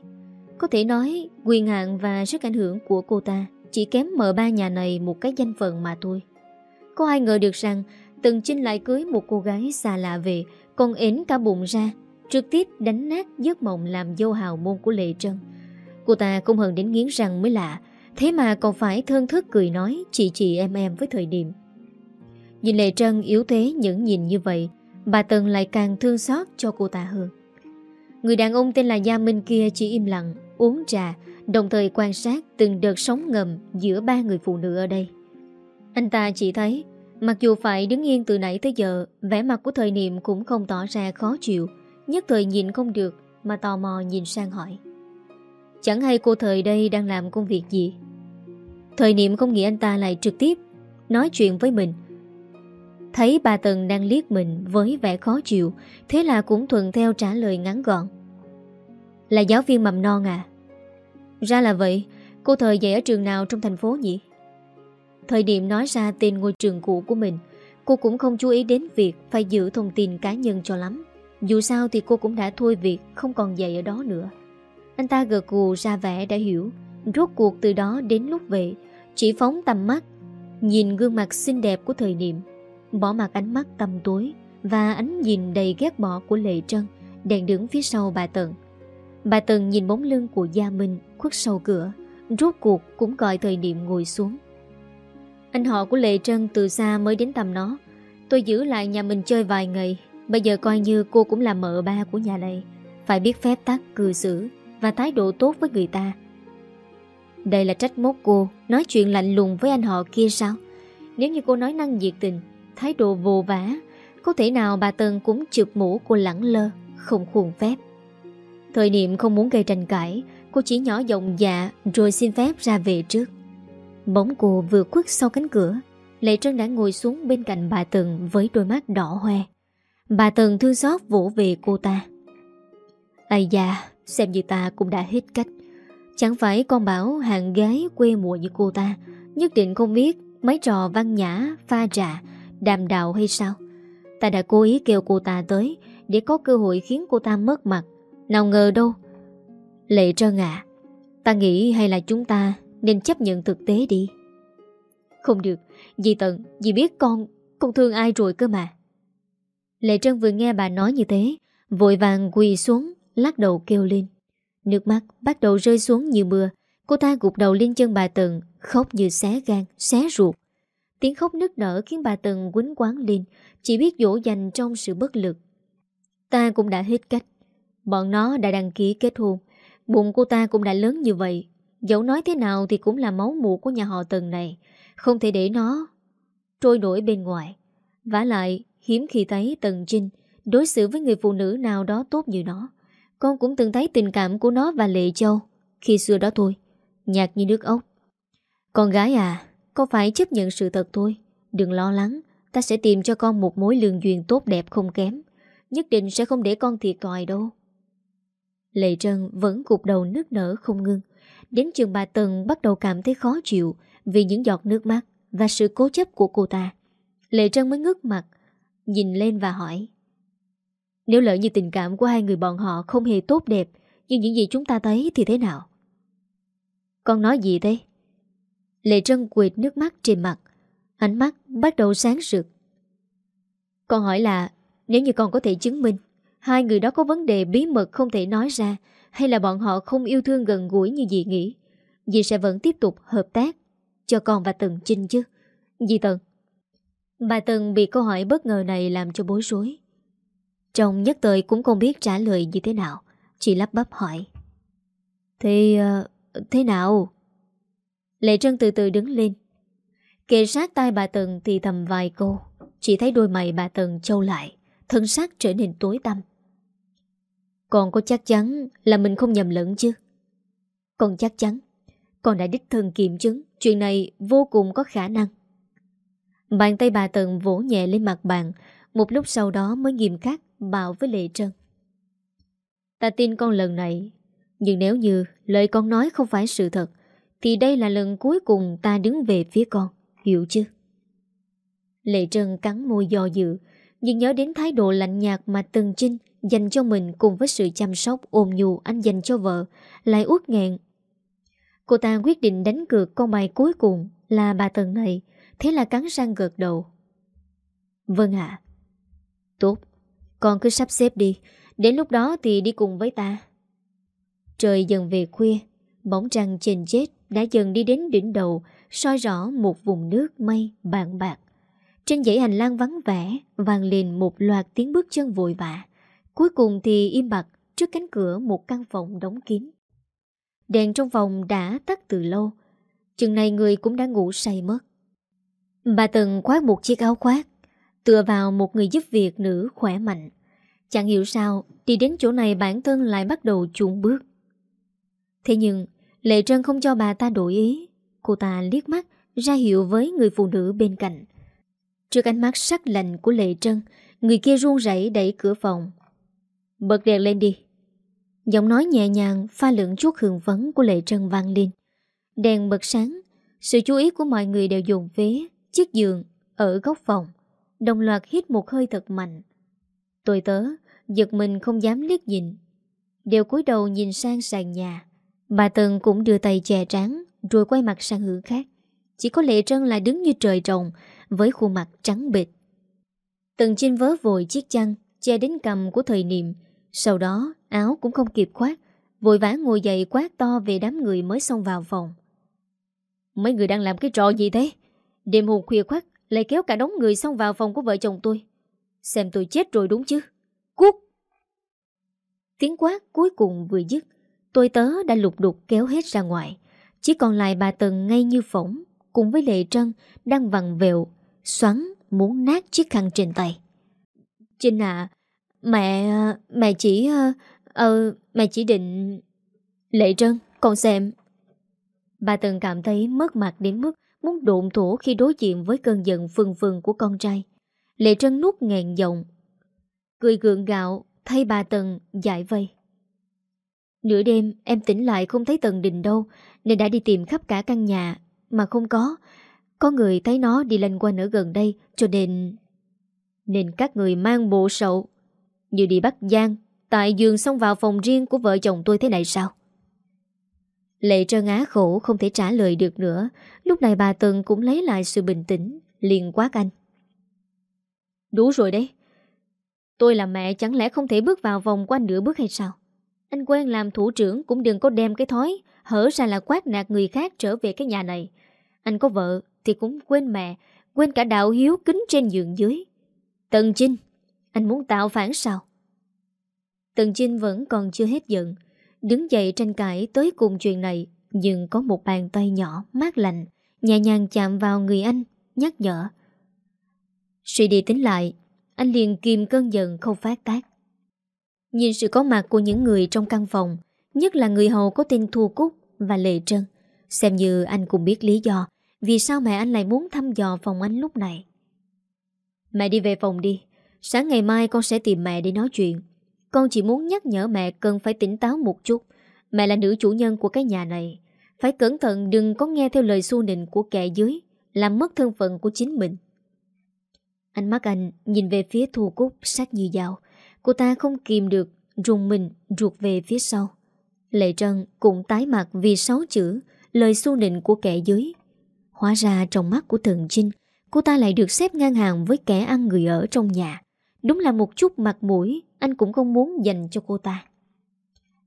Có thể nói, quyền hạn và sức ảnh hưởng của cô ta Chỉ kém mở ba nhà này một cái danh phận mà thôi. Có ai ngờ được rằng Tần Trinh lại cưới một cô gái xa lạ về, Còn ến cả bụng ra, Trực tiếp đánh nát giấc mộng làm dâu hào môn của Lệ Trân Cô ta không hận đến nghiến răng mới lạ Thế mà còn phải thân thức cười nói, Chị chị, em em với thời điểm. Nhìn Lệ Trân yếu thế những nhìn như vậy, Bà Tần lại càng thương xót cho cô ta hơn. Người đàn ông tên là Gia Minh kia chỉ im lặng, Uống trà, Đồng thời quan sát từng đợt sóng ngầm Giữa ba người phụ nữ ở đây. Anh ta chỉ thấy, Mặc dù phải đứng yên từ nãy tới giờ, vẻ mặt của thời niệm cũng không tỏ ra khó chịu, Nhất thời nhìn không được Mà tò mò nhìn sang hỏi. Chẳng hay cô thời đây đang làm công việc gì? Thời niệm không nghĩ anh ta lại trực tiếp Nói chuyện với mình. Thấy bà Tần đang liếc mình với vẻ khó chịu, Thế là cũng thuận theo trả lời ngắn gọn. Là giáo viên mầm non à? Ra là vậy, Cô thời dạy ở trường nào trong thành phố nhỉ? Thời điểm nói ra tên ngôi trường cũ của mình, Cô cũng không chú ý đến việc Phải giữ thông tin cá nhân cho lắm. Dù sao thì cô cũng đã thôi việc, Không còn dạy ở đó nữa. Anh ta gật gù ra vẻ đã hiểu. Rốt cuộc từ đó đến lúc về chỉ phóng tầm mắt Nhìn gương mặt xinh đẹp của thời niệm Bỏ mặt ánh mắt tầm tối Và ánh nhìn đầy ghét bỏ của Lệ Trân Đang đứng phía sau bà Tần. Bà Tần nhìn bóng lưng của Gia Minh Khuất sau cửa Rốt cuộc cũng gọi thời niệm ngồi xuống. Anh họ của Lệ Trân từ xa mới đến tầm nó. Tôi giữ lại nhà mình chơi vài ngày Bây giờ coi như cô cũng là mợ ba của nhà này Phải biết phép tắc, cư xử Và thái độ tốt với người ta. Đây là trách móc cô, Nói chuyện lạnh lùng với anh họ kia sao? Nếu như cô nói năng nhiệt tình, Thái độ vô vã Có thể nào bà Tân cũng chụp mũ cô lẳng lơ, Không khuôn phép? Thời niệm không muốn gây tranh cãi, Cô chỉ nhỏ giọng dạ Rồi xin phép ra về trước. Bóng cô vừa khuất sau cánh cửa, Lệ Trân đã ngồi xuống bên cạnh bà Tần Với đôi mắt đỏ hoe. Bà Tần thương xót vỗ về cô ta. Ây da, Xem như ta cũng đã hết cách. Chẳng phải con bảo hàng gái quê mùa như cô ta Nhất định không biết Mấy trò văn nhã, pha trà Đàm đạo hay sao. Ta đã cố ý kêu cô ta tới Để có cơ hội khiến cô ta mất mặt. Nào ngờ đâu? Lệ trơn à Ta nghĩ hay là chúng ta Nên chấp nhận thực tế đi. Không được Dì Tận Dì biết con Con thương ai rồi cơ mà. Lệ Trân vừa nghe bà nói như thế Vội vàng quỳ xuống Lắc đầu kêu lên. Nước mắt bắt đầu rơi xuống như mưa. Cô ta gục đầu lên chân bà Tần Khóc như xé gan, xé ruột. Tiếng khóc nức nở khiến bà Tần quýnh quán lên Chỉ biết dỗ dành trong sự bất lực. Ta cũng đã hết cách. Bọn nó đã đăng ký kết hôn. Bụng cô ta cũng đã lớn như vậy. Dẫu nói thế nào thì cũng là máu mụ của nhà họ Tần này. Không thể để nó Trôi nổi bên ngoài. Vả lại hiếm khi thấy Tần Trinh Đối xử với người phụ nữ nào đó tốt như nó. Con cũng từng thấy tình cảm của nó và Lệ Châu. Khi xưa đó thôi, Nhạt như nước ốc. Con gái à con phải chấp nhận sự thật thôi. Đừng lo lắng, Ta sẽ tìm cho con một mối lương duyên tốt đẹp không kém. Nhất định sẽ không để con thiệt thòi đâu. Lệ Trân vẫn cục đầu nước nở không ngưng Đến trường bà Tần bắt đầu cảm thấy khó chịu Vì những giọt nước mắt Và sự cố chấp của cô ta. Lệ Trân mới ngước mặt, Nhìn lên và hỏi nếu lỡ như tình cảm của hai người bọn họ Không hề tốt đẹp như những gì chúng ta thấy thì thế nào? Con nói gì thế Lệ Trân quệt nước mắt trên mặt. Ánh mắt bắt đầu sáng rực. Con hỏi là, Nếu như con có thể chứng minh, Hai người đó có vấn đề bí mật không thể nói ra, Hay là bọn họ không yêu thương gần gũi như dì nghĩ, Dì sẽ vẫn tiếp tục hợp tác Cho con và Tần Trinh chứ? Dì Tần. Bà Tần bị câu hỏi bất ngờ này làm cho bối rối chồng nhất thời cũng không biết trả lời như thế nào. Chỉ lắp bắp hỏi. Thì... Uh, ờ, thế nào? Lệ Trân từ từ đứng lên. Kề sát tai bà Tần thì thầm vài câu. Chỉ thấy đôi mày bà Tần trâu lại Thân xác trở nên tối tăm. Còn có chắc chắn là mình không nhầm lẫn chứ? Còn chắc chắn Con đã đích thân kiểm chứng Chuyện này vô cùng có khả năng. Bàn tay bà Tần vỗ nhẹ lên mặt bàn một lúc sau đó mới nghiêm khắc Bảo với Lệ Trân. Ta tin con lần này, Nhưng nếu như lời con nói không phải sự thật, Thì đây là lần cuối cùng ta đứng về phía con, Hiểu chứ Lệ Trân cắn môi do dự, Nhưng nhớ đến thái độ lạnh nhạt mà Tần Trinh Dành cho mình cùng với sự chăm sóc ôm nhu anh dành cho vợ, Lại uất nghẹn. Cô ta quyết định đánh cược con bài cuối cùng Là bà Tần này, Thế là cắn răng gật đầu. Vâng ạ. Tốt Con cứ sắp xếp đi Đến lúc đó thì đi cùng với ta Trời dần về khuya Bóng trăng trên chết đã dần đi đến đỉnh đầu soi rõ một vùng nước mây bàn bạc. Trên dãy hành lang vắng vẻ vang lên một loạt tiếng bước chân vội vã. Cuối cùng thì im bặt trước cánh cửa một căn phòng đóng kín. Đèn trong phòng đã tắt từ lâu. Chừng này người cũng đã ngủ say mất. Bà từng khoác một chiếc áo khoác, tựa vào một người giúp việc nữ khỏe mạnh. Chẳng hiểu sao, đi đến chỗ này bản thân lại bắt đầu chuộng bước. Thế nhưng, Lệ Trân không cho bà ta đổi ý. Cô ta liếc mắt ra hiệu với người phụ nữ bên cạnh. Trước ánh mắt sắc lạnh của Lệ Trân, người kia run rẩy đẩy cửa phòng. Bật đèn lên đi. Giọng nói nhẹ nhàng pha lượng chút hưởng vấn của Lệ Trân vang lên. Đèn bật sáng, sự chú ý của mọi người đều dồn về chiếc giường ở góc phòng. Đồng loạt hít một hơi thật mạnh. Tôi tớ, giật mình không dám liếc nhìn. Đều cúi đầu nhìn sang sàn nhà. Bà Tần cũng đưa tay chè trán rồi quay mặt sang hướng khác. Chỉ có Lệ Trân lại đứng như trời trồng với khuôn mặt trắng bệt. Tần chinh vớ vội chiếc chăn che đến cầm của thời niệm. Sau đó áo cũng không kịp khoát vội vã ngồi dậy quát to về đám người mới xông vào phòng. Mấy người đang làm cái trò gì thế? Đêm hồn khuya khoát lại kéo cả đống người xông vào phòng của vợ chồng tôi. Xem tôi chết rồi đúng chứ? Cút! Tiếng quát cuối cùng vừa dứt, Tôi tớ đã lục đục kéo hết ra ngoài Chỉ còn lại bà Tần ngay như phỏng Cùng với Lệ Trân Đang vằn vẹo, Xoắn muốn nát chiếc khăn trên tay Trinh à Mẹ Mẹ chỉ Ờ Mẹ chỉ định Lệ Trân, Con xem Bà Tần cảm thấy mất mặt đến mức Muốn độn thổ khi đối diện với cơn giận phừng phừng của con trai. Lệ Trân nuốt ngàn giọng Cười gượng gạo, Thay bà Tần giải vây. Nửa đêm, em tỉnh lại không thấy Tần Đình đâu, Nên đã đi tìm khắp cả căn nhà, Mà không có. Có người thấy nó đi lanh quanh ở gần đây, Cho nên Nên các người mang bộ sậu. Như đi bắt Giang, Tại giường xong vào phòng riêng của vợ chồng tôi thế này sao? Lệ trơn á khổ không thể trả lời được nữa. Lúc này bà Tần cũng lấy lại sự bình tĩnh. Liền quát anh Đủ rồi đấy. Tôi là mẹ, chẳng lẽ không thể bước vào vòng của anh nửa bước hay sao? Anh quen làm thủ trưởng cũng đừng có đem cái thói, Hở ra là quát nạt người khác trở về cái nhà này. Anh có vợ thì cũng quên mẹ, Quên cả đạo hiếu kính trên giường dưới. Tần Trinh Anh muốn tạo phản sao? Tần Trinh vẫn còn chưa hết giận. Đứng dậy tranh cãi tới cùng chuyện này, Nhưng có một bàn tay nhỏ mát lạnh, Nhẹ nhàng chạm vào người anh, Nhắc nhở. Suy đi tính lại, Anh liền kìm cơn giận không phát tác. Nhìn sự có mặt của những người trong căn phòng, Nhất là người hầu có tên Thu Cúc và Lệ Trân, Xem như anh cũng biết lý do Vì sao mẹ anh lại muốn thăm dò phòng anh lúc này. Mẹ đi về phòng đi, Sáng ngày mai con sẽ tìm mẹ để nói chuyện. Con chỉ muốn nhắc nhở mẹ cần phải tỉnh táo một chút Mẹ là nữ chủ nhân của cái nhà này Phải cẩn thận đừng có nghe theo lời xu nịnh của kẻ dưới Làm mất thân phận của chính mình Ánh mắt anh nhìn về phía thù Cúc sát như dao. Cô ta không kìm được, rùng mình ruột về phía sau. Lệ Trân cũng tái mặt vì sáu chữ, lời xu nịnh của kẻ dưới. Hóa ra trong mắt của Thần Trinh, cô ta lại được xếp ngang hàng với kẻ ăn người ở trong nhà. Đúng là một chút mặt mũi, anh cũng không muốn dành cho cô ta.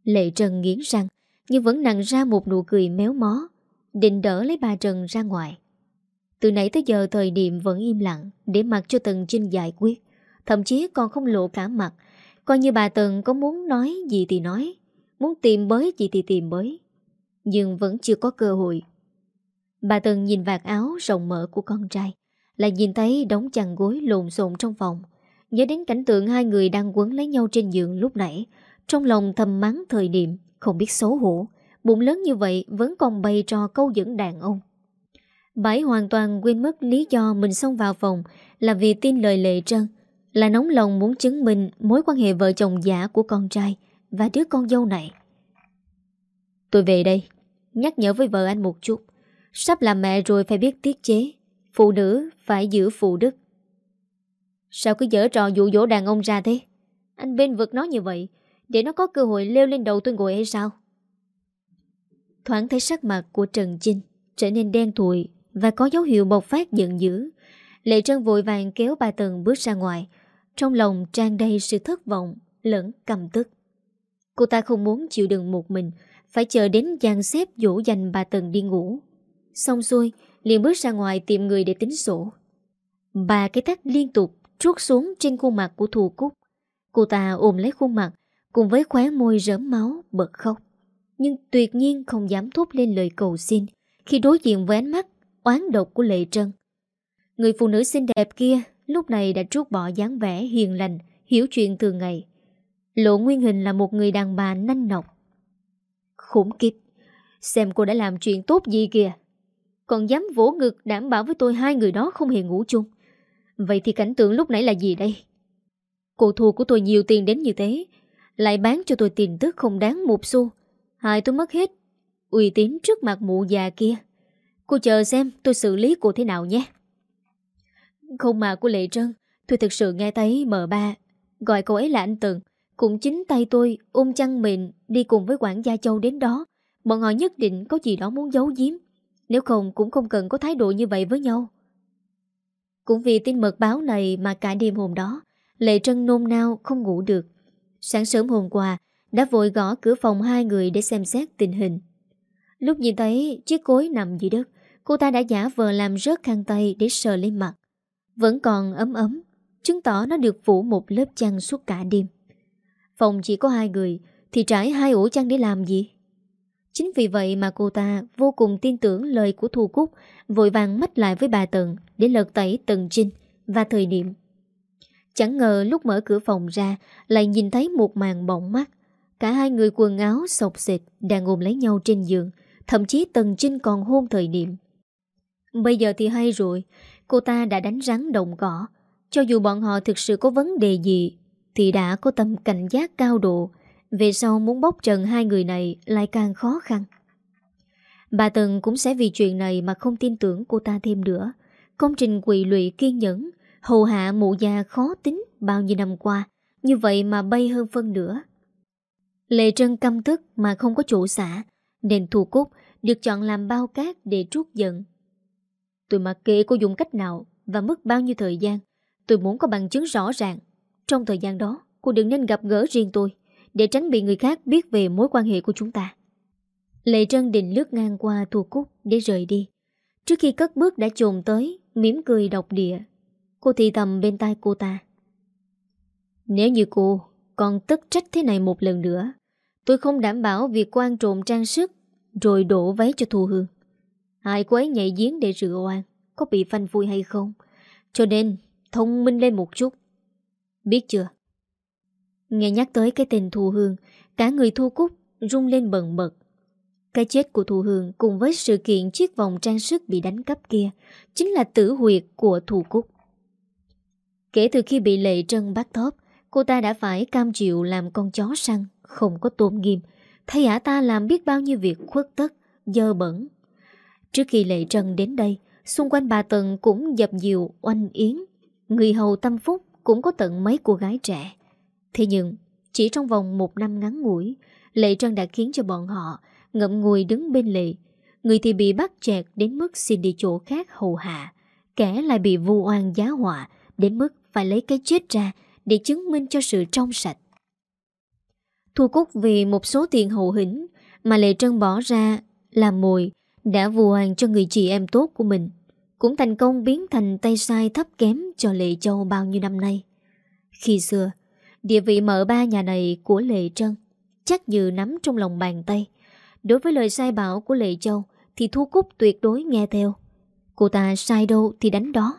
Lệ Trần nghiến răng, nhưng vẫn nặng ra một nụ cười méo mó, định đỡ lấy bà Trần ra ngoài. Từ nãy tới giờ thời điểm vẫn im lặng để mặc cho Tần Trinh giải quyết. Thậm chí còn không lộ cả mặt. Coi như bà Tần có muốn nói gì thì nói. Muốn tìm bới gì thì tìm bới. Nhưng vẫn chưa có cơ hội. Bà Tần nhìn vạt áo rộng mở của con trai. Lại nhìn thấy đống chăn gối lộn xộn trong phòng. Nhớ đến cảnh tượng hai người đang quấn lấy nhau trên giường lúc nãy. Trong lòng thầm mắng thời điểm không biết xấu hổ. Bụng lớn như vậy vẫn còn bày trò câu dẫn đàn ông. bảy hoàn toàn quên mất lý do mình xông vào phòng là vì tin lời lệ trân, là nóng lòng muốn chứng minh mối quan hệ vợ chồng giả của con trai và đứa con dâu này. Tôi về đây, nhắc nhở với vợ anh một chút. Sắp làm mẹ rồi phải biết tiết chế, phụ nữ phải giữ phụ đức. Sao cứ dở trò dụ dỗ đàn ông ra thế? Anh bên vực nó như vậy, để nó có cơ hội leo lên đầu tôi ngồi hay sao? Thoáng thấy sắc mặt của Trần Chinh trở nên đen thùi và có dấu hiệu bộc phát giận dữ. Lệ Trân vội vàng kéo bà Tần bước ra ngoài, trong lòng tràn đầy sự thất vọng, lẫn cầm tức. Cô ta không muốn chịu đựng một mình, phải chờ đến gian xếp dỗ dành bà Tần đi ngủ. Xong xuôi, liền bước ra ngoài tìm người để tính sổ. Bà cái tắt liên tục trút xuống trên khuôn mặt của thù cúc. Cô ta ôm lấy khuôn mặt, cùng với khóe môi rớm máu, bật khóc. Nhưng tuyệt nhiên không dám thốt lên lời cầu xin khi đối diện với ánh mắt oán độc của Lệ Trân. Người phụ nữ xinh đẹp kia lúc này đã trút bỏ dáng vẻ hiền lành, hiểu chuyện thường ngày. Lộ nguyên hình là một người đàn bà nanh nọc. Khủng kiếp, xem cô đã làm chuyện tốt gì kìa. Còn dám vỗ ngực đảm bảo với tôi hai người đó không hề ngủ chung. Vậy thì cảnh tượng lúc nãy là gì đây? Cô thù của tôi nhiều tiền đến như thế, lại bán cho tôi tiền tức không đáng một xu. Hại tôi mất hết uy tín trước mặt mụ già kia. Cô chờ xem tôi xử lý cô thế nào nhé. Không mà cô Lệ Trân, tôi thực sự nghe thấy mờ ba gọi cô ấy là anh tường, Cũng chính tay tôi ôm chăn mịn đi cùng với quản gia Châu đến đó. Bọn họ nhất định có gì đó muốn giấu giếm. Nếu không cũng không cần có thái độ như vậy với nhau. Cũng vì tin mật báo này mà cả đêm hôm đó, Lệ Trân nôn nao không ngủ được. Sáng sớm hôm qua, đã vội gõ cửa phòng hai người để xem xét tình hình. Lúc nhìn thấy chiếc cối nằm dưới đất, cô ta đã giả vờ làm rớt khăn tay để sờ lên mặt. Vẫn còn ấm ấm, chứng tỏ nó được phủ một lớp chăn suốt cả đêm. Phòng chỉ có hai người, thì trải hai ổ chăn để làm gì? Chính vì vậy mà cô ta vô cùng tin tưởng lời của Thu Cúc, vội vàng mất lại với bà Tần để lật tẩy Tần Trinh và thời điểm. Chẳng ngờ lúc mở cửa phòng ra lại nhìn thấy một màn bỏng mắt. Cả hai người quần áo sọc xịt đang ôm lấy nhau trên giường, Thậm chí Tần Trinh còn hôn thời điểm Bây giờ thì hay rồi Cô ta đã đánh rắn đồng cỏ Cho dù bọn họ thực sự có vấn đề gì Thì đã có tâm cảnh giác cao độ về sau muốn bóc trần hai người này Lại càng khó khăn Bà Tần cũng sẽ vì chuyện này Mà không tin tưởng cô ta thêm nữa Công trình quỳ lụy kiên nhẫn Hầu hạ mụ già khó tính Bao nhiêu năm qua Như vậy mà bay hơn phân nữa Lệ Trân căm tức mà không có chỗ xả Nên Thu Cúc được chọn làm bao cát để trút giận. Tôi mặc kệ cô dùng cách nào và mất bao nhiêu thời gian. Tôi muốn có bằng chứng rõ ràng. Trong thời gian đó, cô đừng nên gặp gỡ riêng tôi để tránh bị người khác biết về mối quan hệ của chúng ta. Lệ Trân định lướt ngang qua Thu Cúc để rời đi. Trước khi cất bước đã trồn tới, mỉm cười độc địa. Cô thì thầm bên tai cô ta. Nếu như cô còn tức trách thế này một lần nữa, tôi không đảm bảo việc quan trộm trang sức rồi đổ váy cho Thu Hương Hai cô ấy nhảy giếng để rửa oan Có bị phanh vui hay không Cho nên thông minh lên một chút Biết chưa Nghe nhắc tới cái tên Thu Hương Cả người Thu Cúc rung lên bần bật Cái chết của Thu Hương Cùng với sự kiện chiếc vòng trang sức Bị đánh cắp kia Chính là tử huyệt của Thu Cúc Kể từ khi bị Lệ Trân bắt thóp Cô ta đã phải cam chịu làm con chó săn Không có tôn nghiêm Thay ả ta làm biết bao nhiêu việc khuất tất, dơ bẩn. Trước khi Lệ Trân đến đây, xung quanh bà Tần cũng dập dìu oanh yến. Người hầu tâm phúc cũng có tận mấy cô gái trẻ. Thế nhưng, chỉ trong vòng một năm ngắn ngủi, Lệ Trân đã khiến cho bọn họ ngậm ngùi đứng bên Lệ. Người thì bị bắt chẹt đến mức xin đi chỗ khác hầu hạ. Kẻ lại bị vu oan giá họa đến mức phải lấy cái chết ra để chứng minh cho sự trong sạch. Thu Cúc vì một số tiền hậu hĩnh mà Lệ Trân bỏ ra làm mồi đã vu oan cho người chị em tốt của mình cũng thành công biến thành tay sai thấp kém cho Lệ Châu bao nhiêu năm nay. Khi xưa, địa vị mở ba nhà này của Lệ Trân chắc như nắm trong lòng bàn tay. Đối với lời sai bảo của Lệ Châu thì Thu Cúc tuyệt đối nghe theo. Cô ta sai đâu thì đánh đó.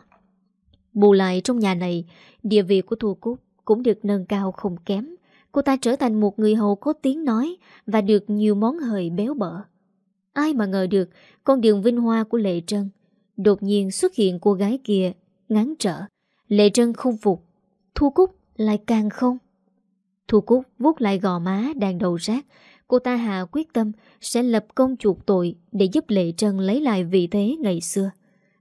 Bù lại trong nhà này, địa vị của Thu Cúc cũng được nâng cao không kém. Cô ta trở thành một người hầu có tiếng nói và được nhiều món hời béo bở. Ai mà ngờ được con đường vinh hoa của Lệ Trân Đột nhiên xuất hiện cô gái kia ngán trở Lệ Trân không phục Thu Cúc lại càng không Thu Cúc vuốt lại gò má đang đầu rác Cô ta hạ quyết tâm Sẽ lập công chuộc tội Để giúp Lệ Trân lấy lại vị thế ngày xưa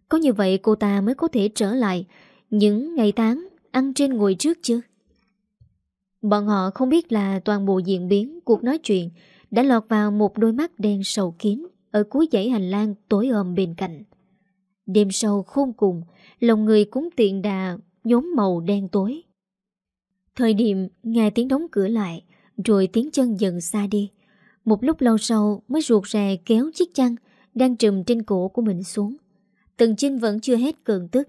Có như vậy cô ta mới có thể trở lại Những ngày tháng Ăn trên ngồi trước chứ Bọn họ không biết là toàn bộ diễn biến cuộc nói chuyện đã lọt vào một đôi mắt đen sầu kín ở cuối dãy hành lang tối ôm bên cạnh. Đêm sâu khôn cùng, lòng người cũng tiện đà nhóm màu đen tối. Thời điểm nghe tiếng đóng cửa lại, rồi tiếng chân dần xa đi. Một lúc lâu sau mới ruột rè kéo chiếc chăn đang trùm trên cổ của mình xuống. Tần Trinh vẫn chưa hết cơn tức,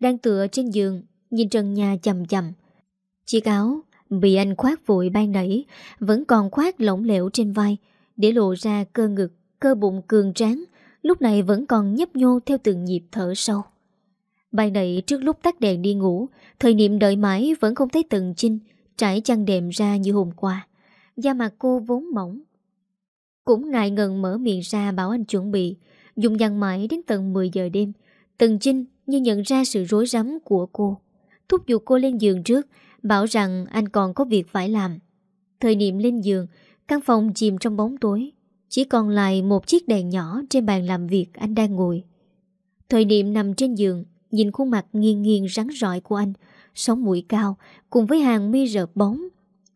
đang tựa trên giường, nhìn trần nhà chầm chầm. Chiếc áo bị anh khoát vội ban nãy vẫn còn khoát lỏng lẻo trên vai để lộ ra cơ ngực, cơ bụng cường tráng lúc này vẫn còn nhấp nhô theo từng nhịp thở sâu bài nãy trước lúc tắt đèn đi ngủ, thời niệm đợi mãi vẫn không thấy Tần chinh trải chăn đệm ra như hôm qua. Da mặt cô vốn mỏng. Cũng ngại ngần mở miệng ra bảo anh chuẩn bị, dùng dằn mãi đến tận 10 giờ đêm. Tần chinh như nhận ra sự rối rắm của cô. Thúc giục cô lên giường trước, bảo rằng anh còn có việc phải làm. Thời niệm lên giường, căn phòng chìm trong bóng tối. Chỉ còn lại một chiếc đèn nhỏ trên bàn làm việc anh đang ngồi. Thời niệm nằm trên giường, nhìn khuôn mặt nghiêng nghiêng rắn rọi của anh, sống mũi cao, cùng với hàng mi rợp bóng.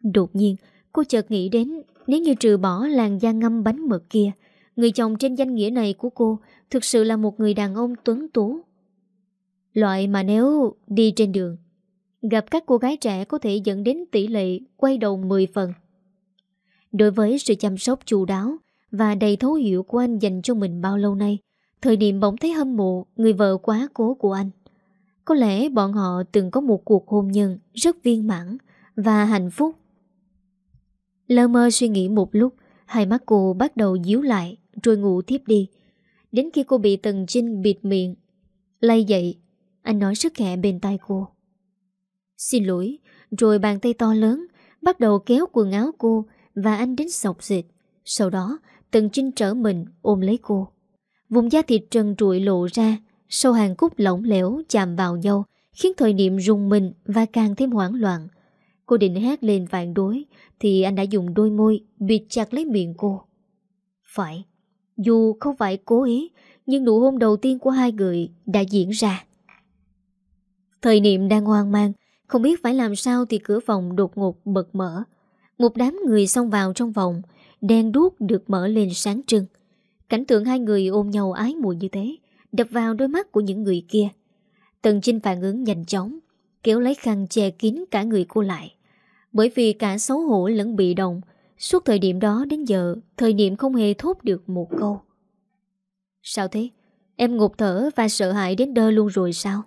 Đột nhiên, cô chợt nghĩ đến nếu như trừ bỏ làn da ngâm bánh mực kia, người chồng trên danh nghĩa này của cô thực sự là một người đàn ông tuấn tú. Loại mà nếu đi trên đường, gặp các cô gái trẻ có thể dẫn đến tỷ lệ quay đầu 10 phần. Đối với sự chăm sóc chu đáo, và đầy thấu hiểu của anh dành cho mình bao lâu nay. Thời điểm bỗng thấy hâm mộ người vợ quá cố của anh. Có lẽ bọn họ từng có một cuộc hôn nhân rất viên mãn và hạnh phúc. Lơ mơ suy nghĩ một lúc, hai mắt cô bắt đầu díu lại rồi ngủ tiếp đi. Đến khi cô bị Tần Trinh bịt miệng, lay dậy, anh nói rất khẽ bên tai cô. Xin lỗi, rồi bàn tay to lớn bắt đầu kéo quần áo cô và anh đến sọc dịch. Sau đó Tần Trinh trở mình ôm lấy cô Vùng da thịt trần trụi lộ ra Sâu hàng cúc lỏng lẻo chạm vào nhau, Khiến thời niệm rung mình Và càng thêm hoảng loạn. Cô định hát lên phản đối, Thì anh đã dùng đôi môi bịt chặt lấy miệng cô. Phải, Dù không phải cố ý, Nhưng nụ hôn đầu tiên của hai người đã diễn ra. Thời niệm đang hoang mang, Không biết phải làm sao thì cửa phòng đột ngột bật mở. Một đám người xông vào trong vòng đen đuốc được mở lên sáng trưng. Cảnh tượng hai người ôm nhau ái mùi như thế, đập vào đôi mắt của những người kia. Tần Trinh phản ứng nhanh chóng, kéo lấy khăn che kín cả người cô lại. Bởi vì cả xấu hổ lẫn bị động, suốt thời điểm đó đến giờ, thời điểm không hề thốt được một câu. Sao thế? Em ngột thở và sợ hãi đến đơ luôn rồi sao?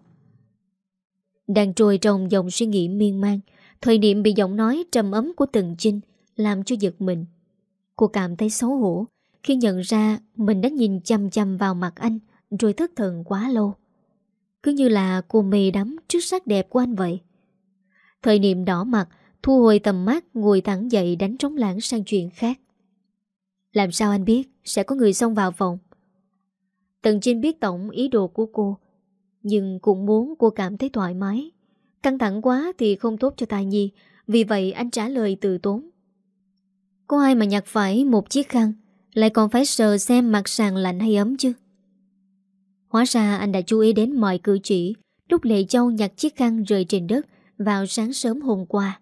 Đang trôi trong dòng suy nghĩ miên man, thời điểm bị giọng nói trầm ấm của Tần Trinh làm cho giật mình. Cô cảm thấy xấu hổ khi nhận ra mình đã nhìn chăm chăm vào mặt anh rồi thất thần quá lâu. Cứ như là cô mê đắm trước sắc đẹp của anh vậy. Thời niệm đỏ mặt, thu hồi tầm mắt ngồi thẳng dậy đánh trống lãng sang chuyện khác. Làm sao anh biết sẽ có người xông vào phòng? Tần Trinh biết tổng ý đồ của cô, nhưng cũng muốn cô cảm thấy thoải mái. Căng thẳng quá thì không tốt cho tài nhi, vì vậy anh trả lời từ tốn. Có ai mà nhặt phải một chiếc khăn lại còn phải sờ xem mặt sàn lạnh hay ấm chứ. Hóa ra anh đã chú ý đến mọi cử chỉ Lúc Lệ Châu nhặt chiếc khăn rơi trên đất Vào sáng sớm hôm qua.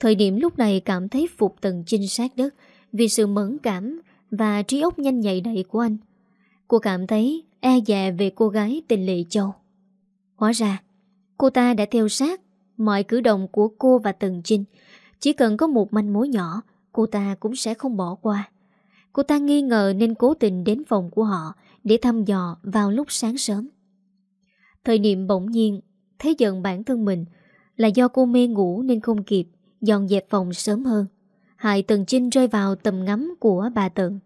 Thời điểm lúc này cảm thấy phục tầng chinh sát đất Vì sự mẫn cảm Và trí óc nhanh nhạy đầy của anh. Cô cảm thấy e dè về cô gái tên Lệ Châu. Hóa ra, Cô ta đã theo sát Mọi cử động của cô và Tần Trinh Chỉ cần có một manh mối nhỏ, Cô ta cũng sẽ không bỏ qua. Cô ta nghi ngờ nên cố tình đến phòng của họ Để thăm dò vào lúc sáng sớm. Thời niệm bỗng nhiên, Thấy giận bản thân mình Là do cô mê ngủ nên không kịp, Dọn dẹp phòng sớm hơn. Hại Tần Trinh rơi vào tầm ngắm của bà Tần.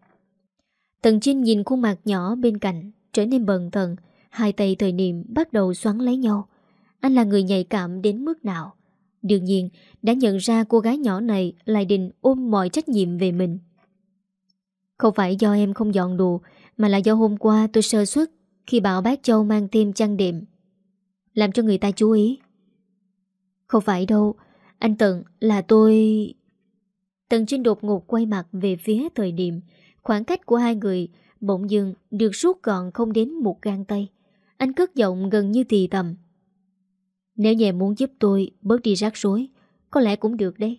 Tần Trinh nhìn khuôn mặt nhỏ bên cạnh, Trở nên bần thần. Hai tay thời niệm bắt đầu xoắn lấy nhau. Anh là người nhạy cảm đến mức nào? Đương nhiên, đã nhận ra cô gái nhỏ này Lại định ôm mọi trách nhiệm về mình. Không phải do em không dọn đồ, Mà là do hôm qua tôi sơ suất Khi bảo bác Châu mang thêm chăn đệm. Làm cho người ta chú ý. Không phải đâu, Anh Tận, là tôi Tần Trinh đột ngột quay mặt về phía thời điểm, Khoảng cách của hai người Bỗng dưng được rút gọn không đến một gang tay. Anh cất giọng gần như thì tầm Nếu nhà muốn giúp tôi bớt đi rắc rối, Có lẽ cũng được đấy.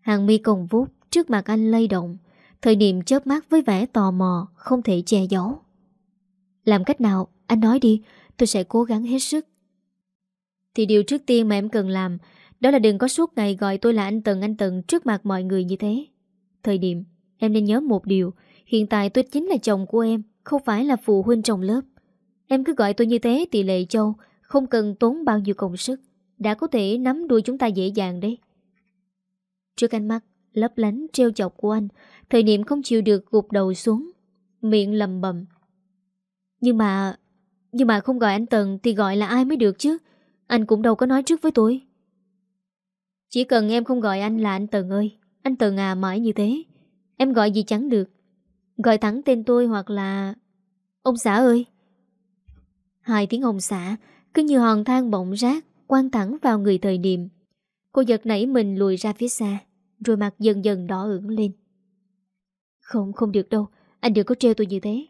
Hàng mi còng vút Trước mặt anh lay động Thời điểm chớp mắt với vẻ tò mò, Không thể che giấu. Làm cách nào? Anh nói đi, Tôi sẽ cố gắng hết sức. Thì điều trước tiên mà em cần làm, Đó là đừng có suốt ngày gọi tôi là anh Tần anh Tần Trước mặt mọi người như thế. Thời điểm, em nên nhớ một điều, Hiện tại tôi chính là chồng của em, Không phải là phụ huynh trong lớp. Em cứ gọi tôi như thế thì Lệ Châu, Không cần tốn bao nhiêu công sức, Đã có thể nắm đuôi chúng ta dễ dàng đấy. Trước ánh mắt Lấp lánh treo chọc của anh. Thời niệm không chịu được gục đầu xuống, Miệng lầm bầm. Nhưng mà Nhưng mà không gọi anh Tần Thì gọi là ai mới được chứ? Anh cũng đâu có nói trước với tôi. Chỉ cần em không gọi anh là anh Tần ơi, Anh Tần à mãi như thế. Em gọi gì chẳng được. Gọi thẳng tên tôi hoặc là, Ông xã ơi. Hai tiếng ông xã Cứ như hòn than bỗng rác, Quang thẳng vào người thời niệm. Cô giật nảy mình lùi ra phía xa. Rồi mặt dần dần đỏ ửng lên. Không không được đâu, Anh đừng có treo tôi như thế.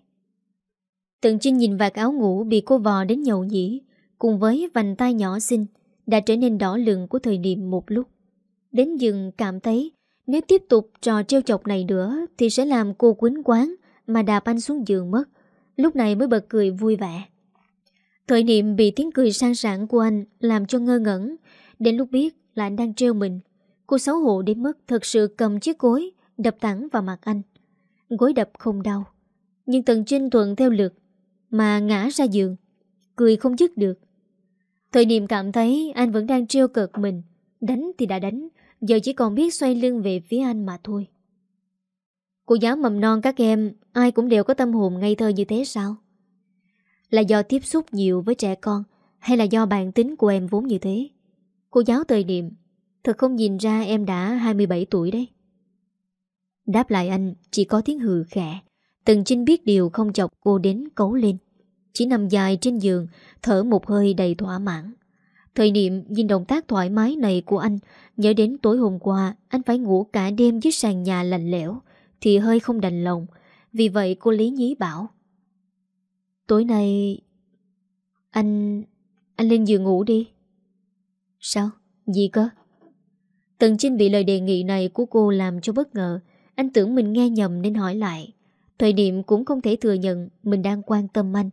Tần Trinh nhìn vạt áo ngủ Bị cô vò đến nhậu nhĩ Cùng với vành tay nhỏ xinh Đã trở nên đỏ lừng của thời niệm một lúc. Đến dừng cảm thấy nếu tiếp tục trò treo chọc này nữa Thì sẽ làm cô quýnh quán Mà đạp anh xuống giường mất, Lúc này mới bật cười vui vẻ. Thời niệm bị tiếng cười sang sảng của anh Làm cho ngơ ngẩn, Đến lúc biết là anh đang treo mình. Cô xấu hổ đến mức thật sự cầm chiếc gối, Đập thẳng vào mặt anh. Gối đập không đau, Nhưng Tần Trinh thuận theo lượt Mà ngã ra giường, Cười không dứt được. Thời niệm cảm thấy anh vẫn đang treo cợt mình, Đánh thì đã đánh, Giờ chỉ còn biết xoay lưng về phía anh mà thôi. Cô giáo mầm non các em, Ai cũng đều có tâm hồn ngây thơ như thế sao? Là do tiếp xúc nhiều với trẻ con, Hay là do bản tính của em vốn như thế? Cô giáo thời niệm. Thật không nhìn ra em đã 27 tuổi đấy. Đáp lại anh, Chỉ có tiếng hừ khẽ. Tần Trinh biết điều không chọc cô đến cấu lên. Chỉ nằm dài trên giường, Thở một hơi đầy thỏa mãn. Thời niệm nhìn động tác thoải mái này của anh, Nhớ đến tối hôm qua, Anh phải ngủ cả đêm dưới sàn nhà lạnh lẽo, Thì hơi không đành lòng. Vì vậy cô Lý Nhí bảo, Tối nay Anh... Anh lên giường ngủ đi. Sao? Gì cơ? Tần Trinh bị lời đề nghị này của cô làm cho bất ngờ Anh tưởng mình nghe nhầm nên hỏi lại Thời điểm cũng không thể thừa nhận Mình đang quan tâm anh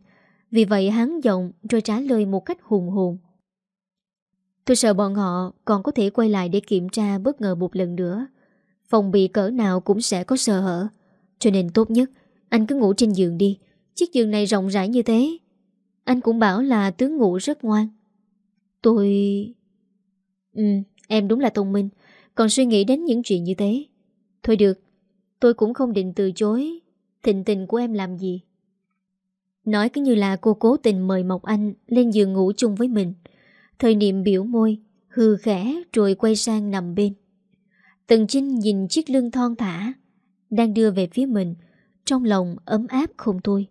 Vì vậy hắn giọng rồi trả lời một cách hùng hồn Tôi sợ bọn họ còn có thể quay lại để kiểm tra bất ngờ một lần nữa. Phòng bị cỡ nào cũng sẽ có sơ hở. Cho nên tốt nhất, anh cứ ngủ trên giường đi. Chiếc giường này rộng rãi như thế. Anh cũng bảo là tướng ngủ rất ngoan. Tôi... Ừ, em đúng là thông minh. Còn suy nghĩ đến những chuyện như thế. Thôi được, tôi cũng không định từ chối. Thịnh tình của em làm gì? Nói cứ như là cô cố tình mời Mộc Anh lên giường ngủ chung với mình. Thời niệm biểu môi Hư khẽ rồi quay sang nằm bên Tần Trinh nhìn chiếc lưng thon thả Đang đưa về phía mình Trong lòng ấm áp không thôi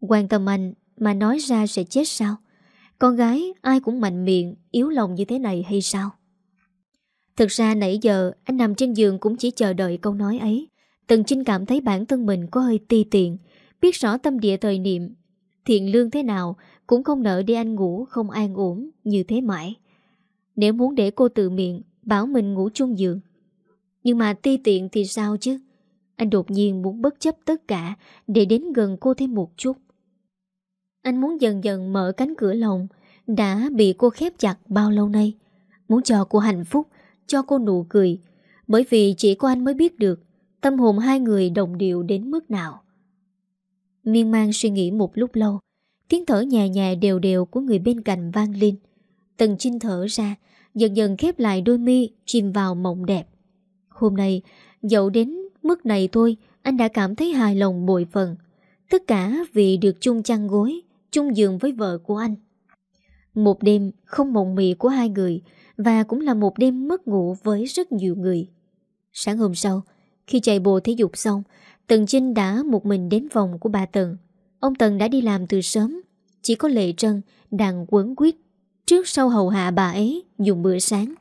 Quan tâm anh mà nói ra sẽ chết sao Con gái ai cũng mạnh miệng Yếu lòng như thế này hay sao Thực ra nãy giờ Anh nằm trên giường cũng chỉ chờ đợi câu nói ấy Tần Trinh cảm thấy bản thân mình có hơi ti tiện Biết rõ tâm địa thời niệm thiện lương thế nào cũng không nợ để anh ngủ không an ổn như thế mãi. Nếu muốn để cô tự miệng bảo mình ngủ chung giường. Nhưng mà ti tiện thì sao chứ? Anh đột nhiên muốn bất chấp tất cả để đến gần cô thêm một chút. Anh muốn dần dần mở cánh cửa lòng đã bị cô khép chặt bao lâu nay. Muốn cho cô hạnh phúc, cho cô nụ cười. Bởi vì chỉ có anh mới biết được tâm hồn hai người đồng điệu đến mức nào. Miên man suy nghĩ một lúc lâu, tiếng thở nhẹ nhẹ đều đều của người bên cạnh vang lên. Tần Trinh thở ra, dần dần khép lại đôi mi, chìm vào mộng đẹp. Hôm nay, dẫu đến mức này thôi, anh đã cảm thấy hài lòng bội phần. Tất cả vì được chung chăn gối, chung giường với vợ của anh. Một đêm không mộng mị của hai người và cũng là một đêm mất ngủ với rất nhiều người. Sáng hôm sau, khi chạy bộ thể dục xong, Tần Trinh đã một mình đến phòng của bà Tần. Ông Tần đã đi làm từ sớm, chỉ có Lệ Trân đang quấn quyết trước sau hầu hạ bà ấy dùng bữa sáng.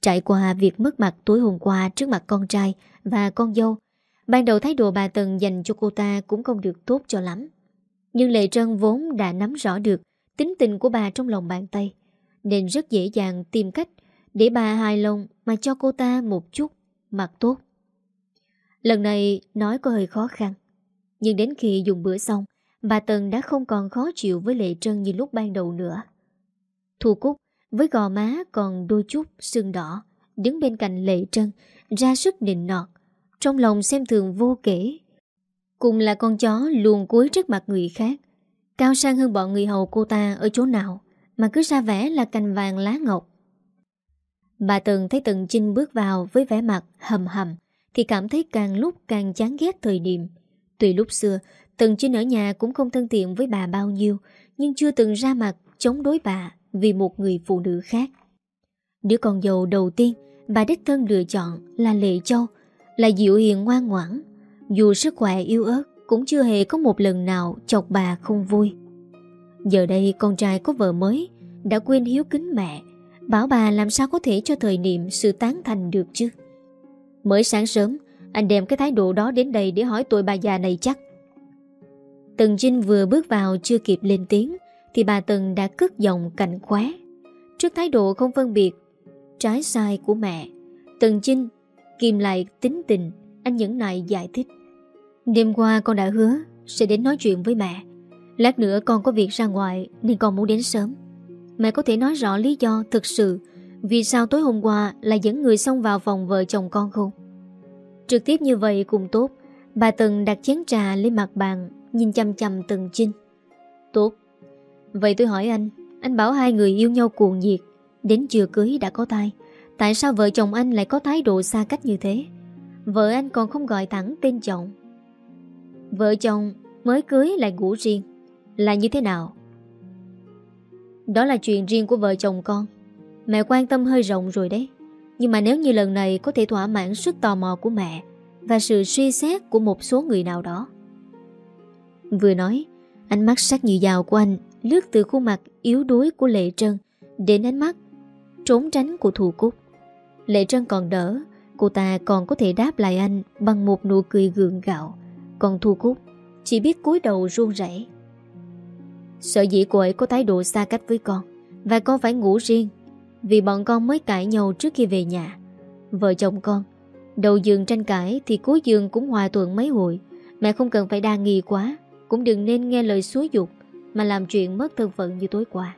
Trải qua việc mất mặt tối hôm qua trước mặt con trai và con dâu, ban đầu thái độ bà Tần dành cho cô ta cũng không được tốt cho lắm. Nhưng Lệ Trân vốn đã nắm rõ được tính tình của bà trong lòng bàn tay, nên rất dễ dàng tìm cách để bà hài lòng mà cho cô ta một chút mặt tốt. Lần này nói có hơi khó khăn, nhưng đến khi dùng bữa xong, bà Tần đã không còn khó chịu với Lệ Trân như lúc ban đầu nữa. Thu Cúc với gò má còn đôi chút sưng đỏ, đứng bên cạnh Lệ Trân, ra sức nịnh nọt, trong lòng xem thường vô kể. Cùng là con chó luồn cuối trước mặt người khác, cao sang hơn bọn người hầu cô ta ở chỗ nào, mà cứ ra vẻ là cành vàng lá ngọc. Bà từng thấy Tần Trinh bước vào với vẻ mặt hầm hầm, thì cảm thấy càng lúc càng chán ghét thời điểm. Tùy lúc xưa, Tần Trinh ở nhà cũng không thân thiện với bà bao nhiêu, nhưng chưa từng ra mặt chống đối bà vì một người phụ nữ khác. Đứa con dâu đầu tiên bà đích thân lựa chọn là Lệ Châu, là dịu hiền ngoan ngoãn. Dù sức khỏe yếu ớt cũng chưa hề có một lần nào chọc bà không vui. Giờ đây con trai có vợ mới, đã quên hiếu kính mẹ, bảo bà làm sao có thể cho thời niệm sự tán thành được chứ. Mới sáng sớm, anh đem cái thái độ đó đến đây để hỏi tội bà già này chắc. Tần Trinh vừa bước vào chưa kịp lên tiếng, thì bà Tần đã cất giọng cảnh khóe. Trước thái độ không phân biệt trái sai của mẹ, Tần Trinh kìm lại tính tình, anh nhẫn nại giải thích. Đêm qua con đã hứa sẽ đến nói chuyện với mẹ. Lát nữa con có việc ra ngoài nên con muốn đến sớm. Mẹ có thể nói rõ lý do thực sự vì sao tối hôm qua là dẫn người xông vào phòng vợ chồng con không? Trực tiếp như vậy cũng tốt. Bà Tần đặt chén trà lên mặt bàn, nhìn chăm chăm Tần Trinh. Tốt. Vậy tôi hỏi anh, anh bảo hai người yêu nhau cuồng nhiệt, đến chưa cưới đã có thai. Tại sao vợ chồng anh lại có thái độ xa cách như thế? Vợ anh còn không gọi thẳng tên chồng. Vợ chồng mới cưới lại ngủ riêng. Là như thế nào? Đó là chuyện riêng của vợ chồng con. Mẹ quan tâm hơi rộng rồi đấy. Nhưng mà nếu như lần này có thể thỏa mãn sức tò mò của mẹ và sự suy xét của một số người nào đó. Vừa nói, ánh mắt sắc như dao của anh lướt từ khuôn mặt yếu đuối của Lệ Trân đến ánh mắt trốn tránh của Thù Cúc. Lệ Trân còn đỡ, cô ta còn có thể đáp lại anh bằng một nụ cười gượng gạo. Còn Thu Cúc chỉ biết cúi đầu run rẩy. Sợ dĩ cô ấy có thái độ xa cách với con và con phải ngủ riêng vì bọn con mới cãi nhau trước khi về nhà. Vợ chồng con, đầu giường tranh cãi thì cuối giường cũng hòa thuận mấy hồi. Mẹ không cần phải đa nghi quá, cũng đừng nên nghe lời xúi dục mà làm chuyện mất thân phận như tối qua.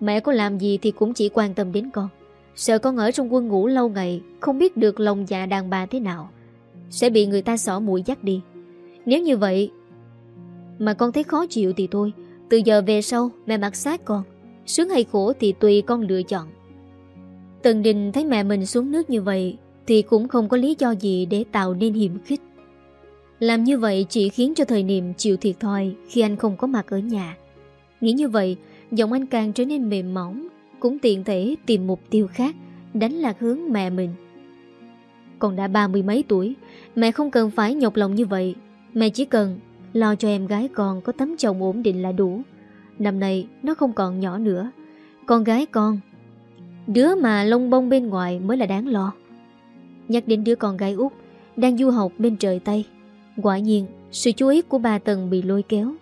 Mẹ có làm gì thì cũng chỉ quan tâm đến con. Sợ con ở trong quân ngủ lâu ngày, không biết được lòng dạ đàn bà thế nào. Sẽ bị người ta xỏ mũi dắt đi. Nếu như vậy mà con thấy khó chịu thì thôi, từ giờ về sau mẹ mặc sát con. Sướng hay khổ thì tùy con lựa chọn. Tần Đình thấy mẹ mình xuống nước như vậy Thì cũng không có lý do gì để tạo nên hiểm khích. Làm như vậy chỉ khiến cho thời niệm chịu thiệt thòi Khi anh không có mặt ở nhà. Nghĩ như vậy Giọng anh càng trở nên mềm mỏng Cũng tiện thể tìm mục tiêu khác Đánh lạc hướng mẹ mình. Còn đã ba mươi mấy tuổi Mẹ không cần phải nhọc lòng như vậy Mẹ chỉ cần lo cho em gái con có tấm chồng ổn định là đủ. Năm nay nó không còn nhỏ nữa. Con gái con, Đứa mà lông bông bên ngoài mới là đáng lo. Nhắc đến đứa con gái út, Đang du học bên trời Tây, Quả nhiên Sự chú ý của bà Tần bị lôi kéo.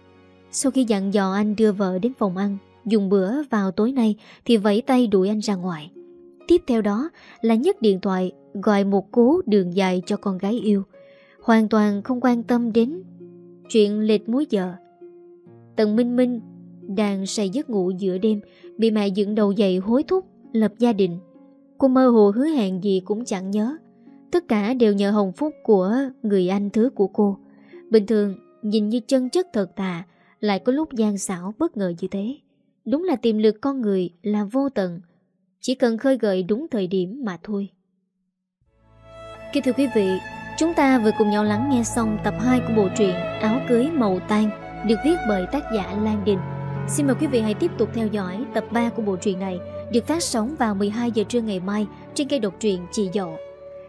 Sau khi dặn dò anh đưa vợ đến phòng ăn, Dùng bữa vào tối nay Thì vẫy tay đuổi anh ra ngoài. Tiếp theo đó là nhấc điện thoại Gọi một cố đường dài cho con gái yêu. Hoàn toàn không quan tâm đến Chuyện lệch múi giờ. Tần Minh Minh Đang say giấc ngủ giữa đêm, Bị mẹ dựng đầu dậy hối thúc, Lập gia đình. Cô mơ hồ hứa hẹn gì cũng chẳng nhớ. Tất cả đều nhờ hồng phúc của người anh thứ của cô. Bình thường, Nhìn như chân chất thật tà, Lại có lúc gian xảo bất ngờ như thế. Đúng là tiềm lực con người là vô tận, Chỉ cần khơi gợi đúng thời điểm mà thôi. Kính thưa quý vị Chúng ta vừa cùng nhau lắng nghe xong tập 2 của bộ truyện Áo cưới màu tan, Được viết bởi tác giả Lan Đình. Xin mời quý vị hãy tiếp tục theo dõi tập 3 của bộ truyện này, Được phát sóng vào 12 giờ trưa ngày mai Trên kênh độc truyện Chị Dậu.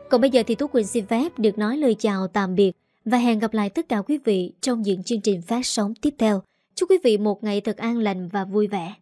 Còn bây giờ thì Tú Quỳnh xin phép được nói lời chào tạm biệt Và hẹn gặp lại tất cả quý vị trong những chương trình phát sóng tiếp theo. Chúc quý vị một ngày thật an lành và vui vẻ.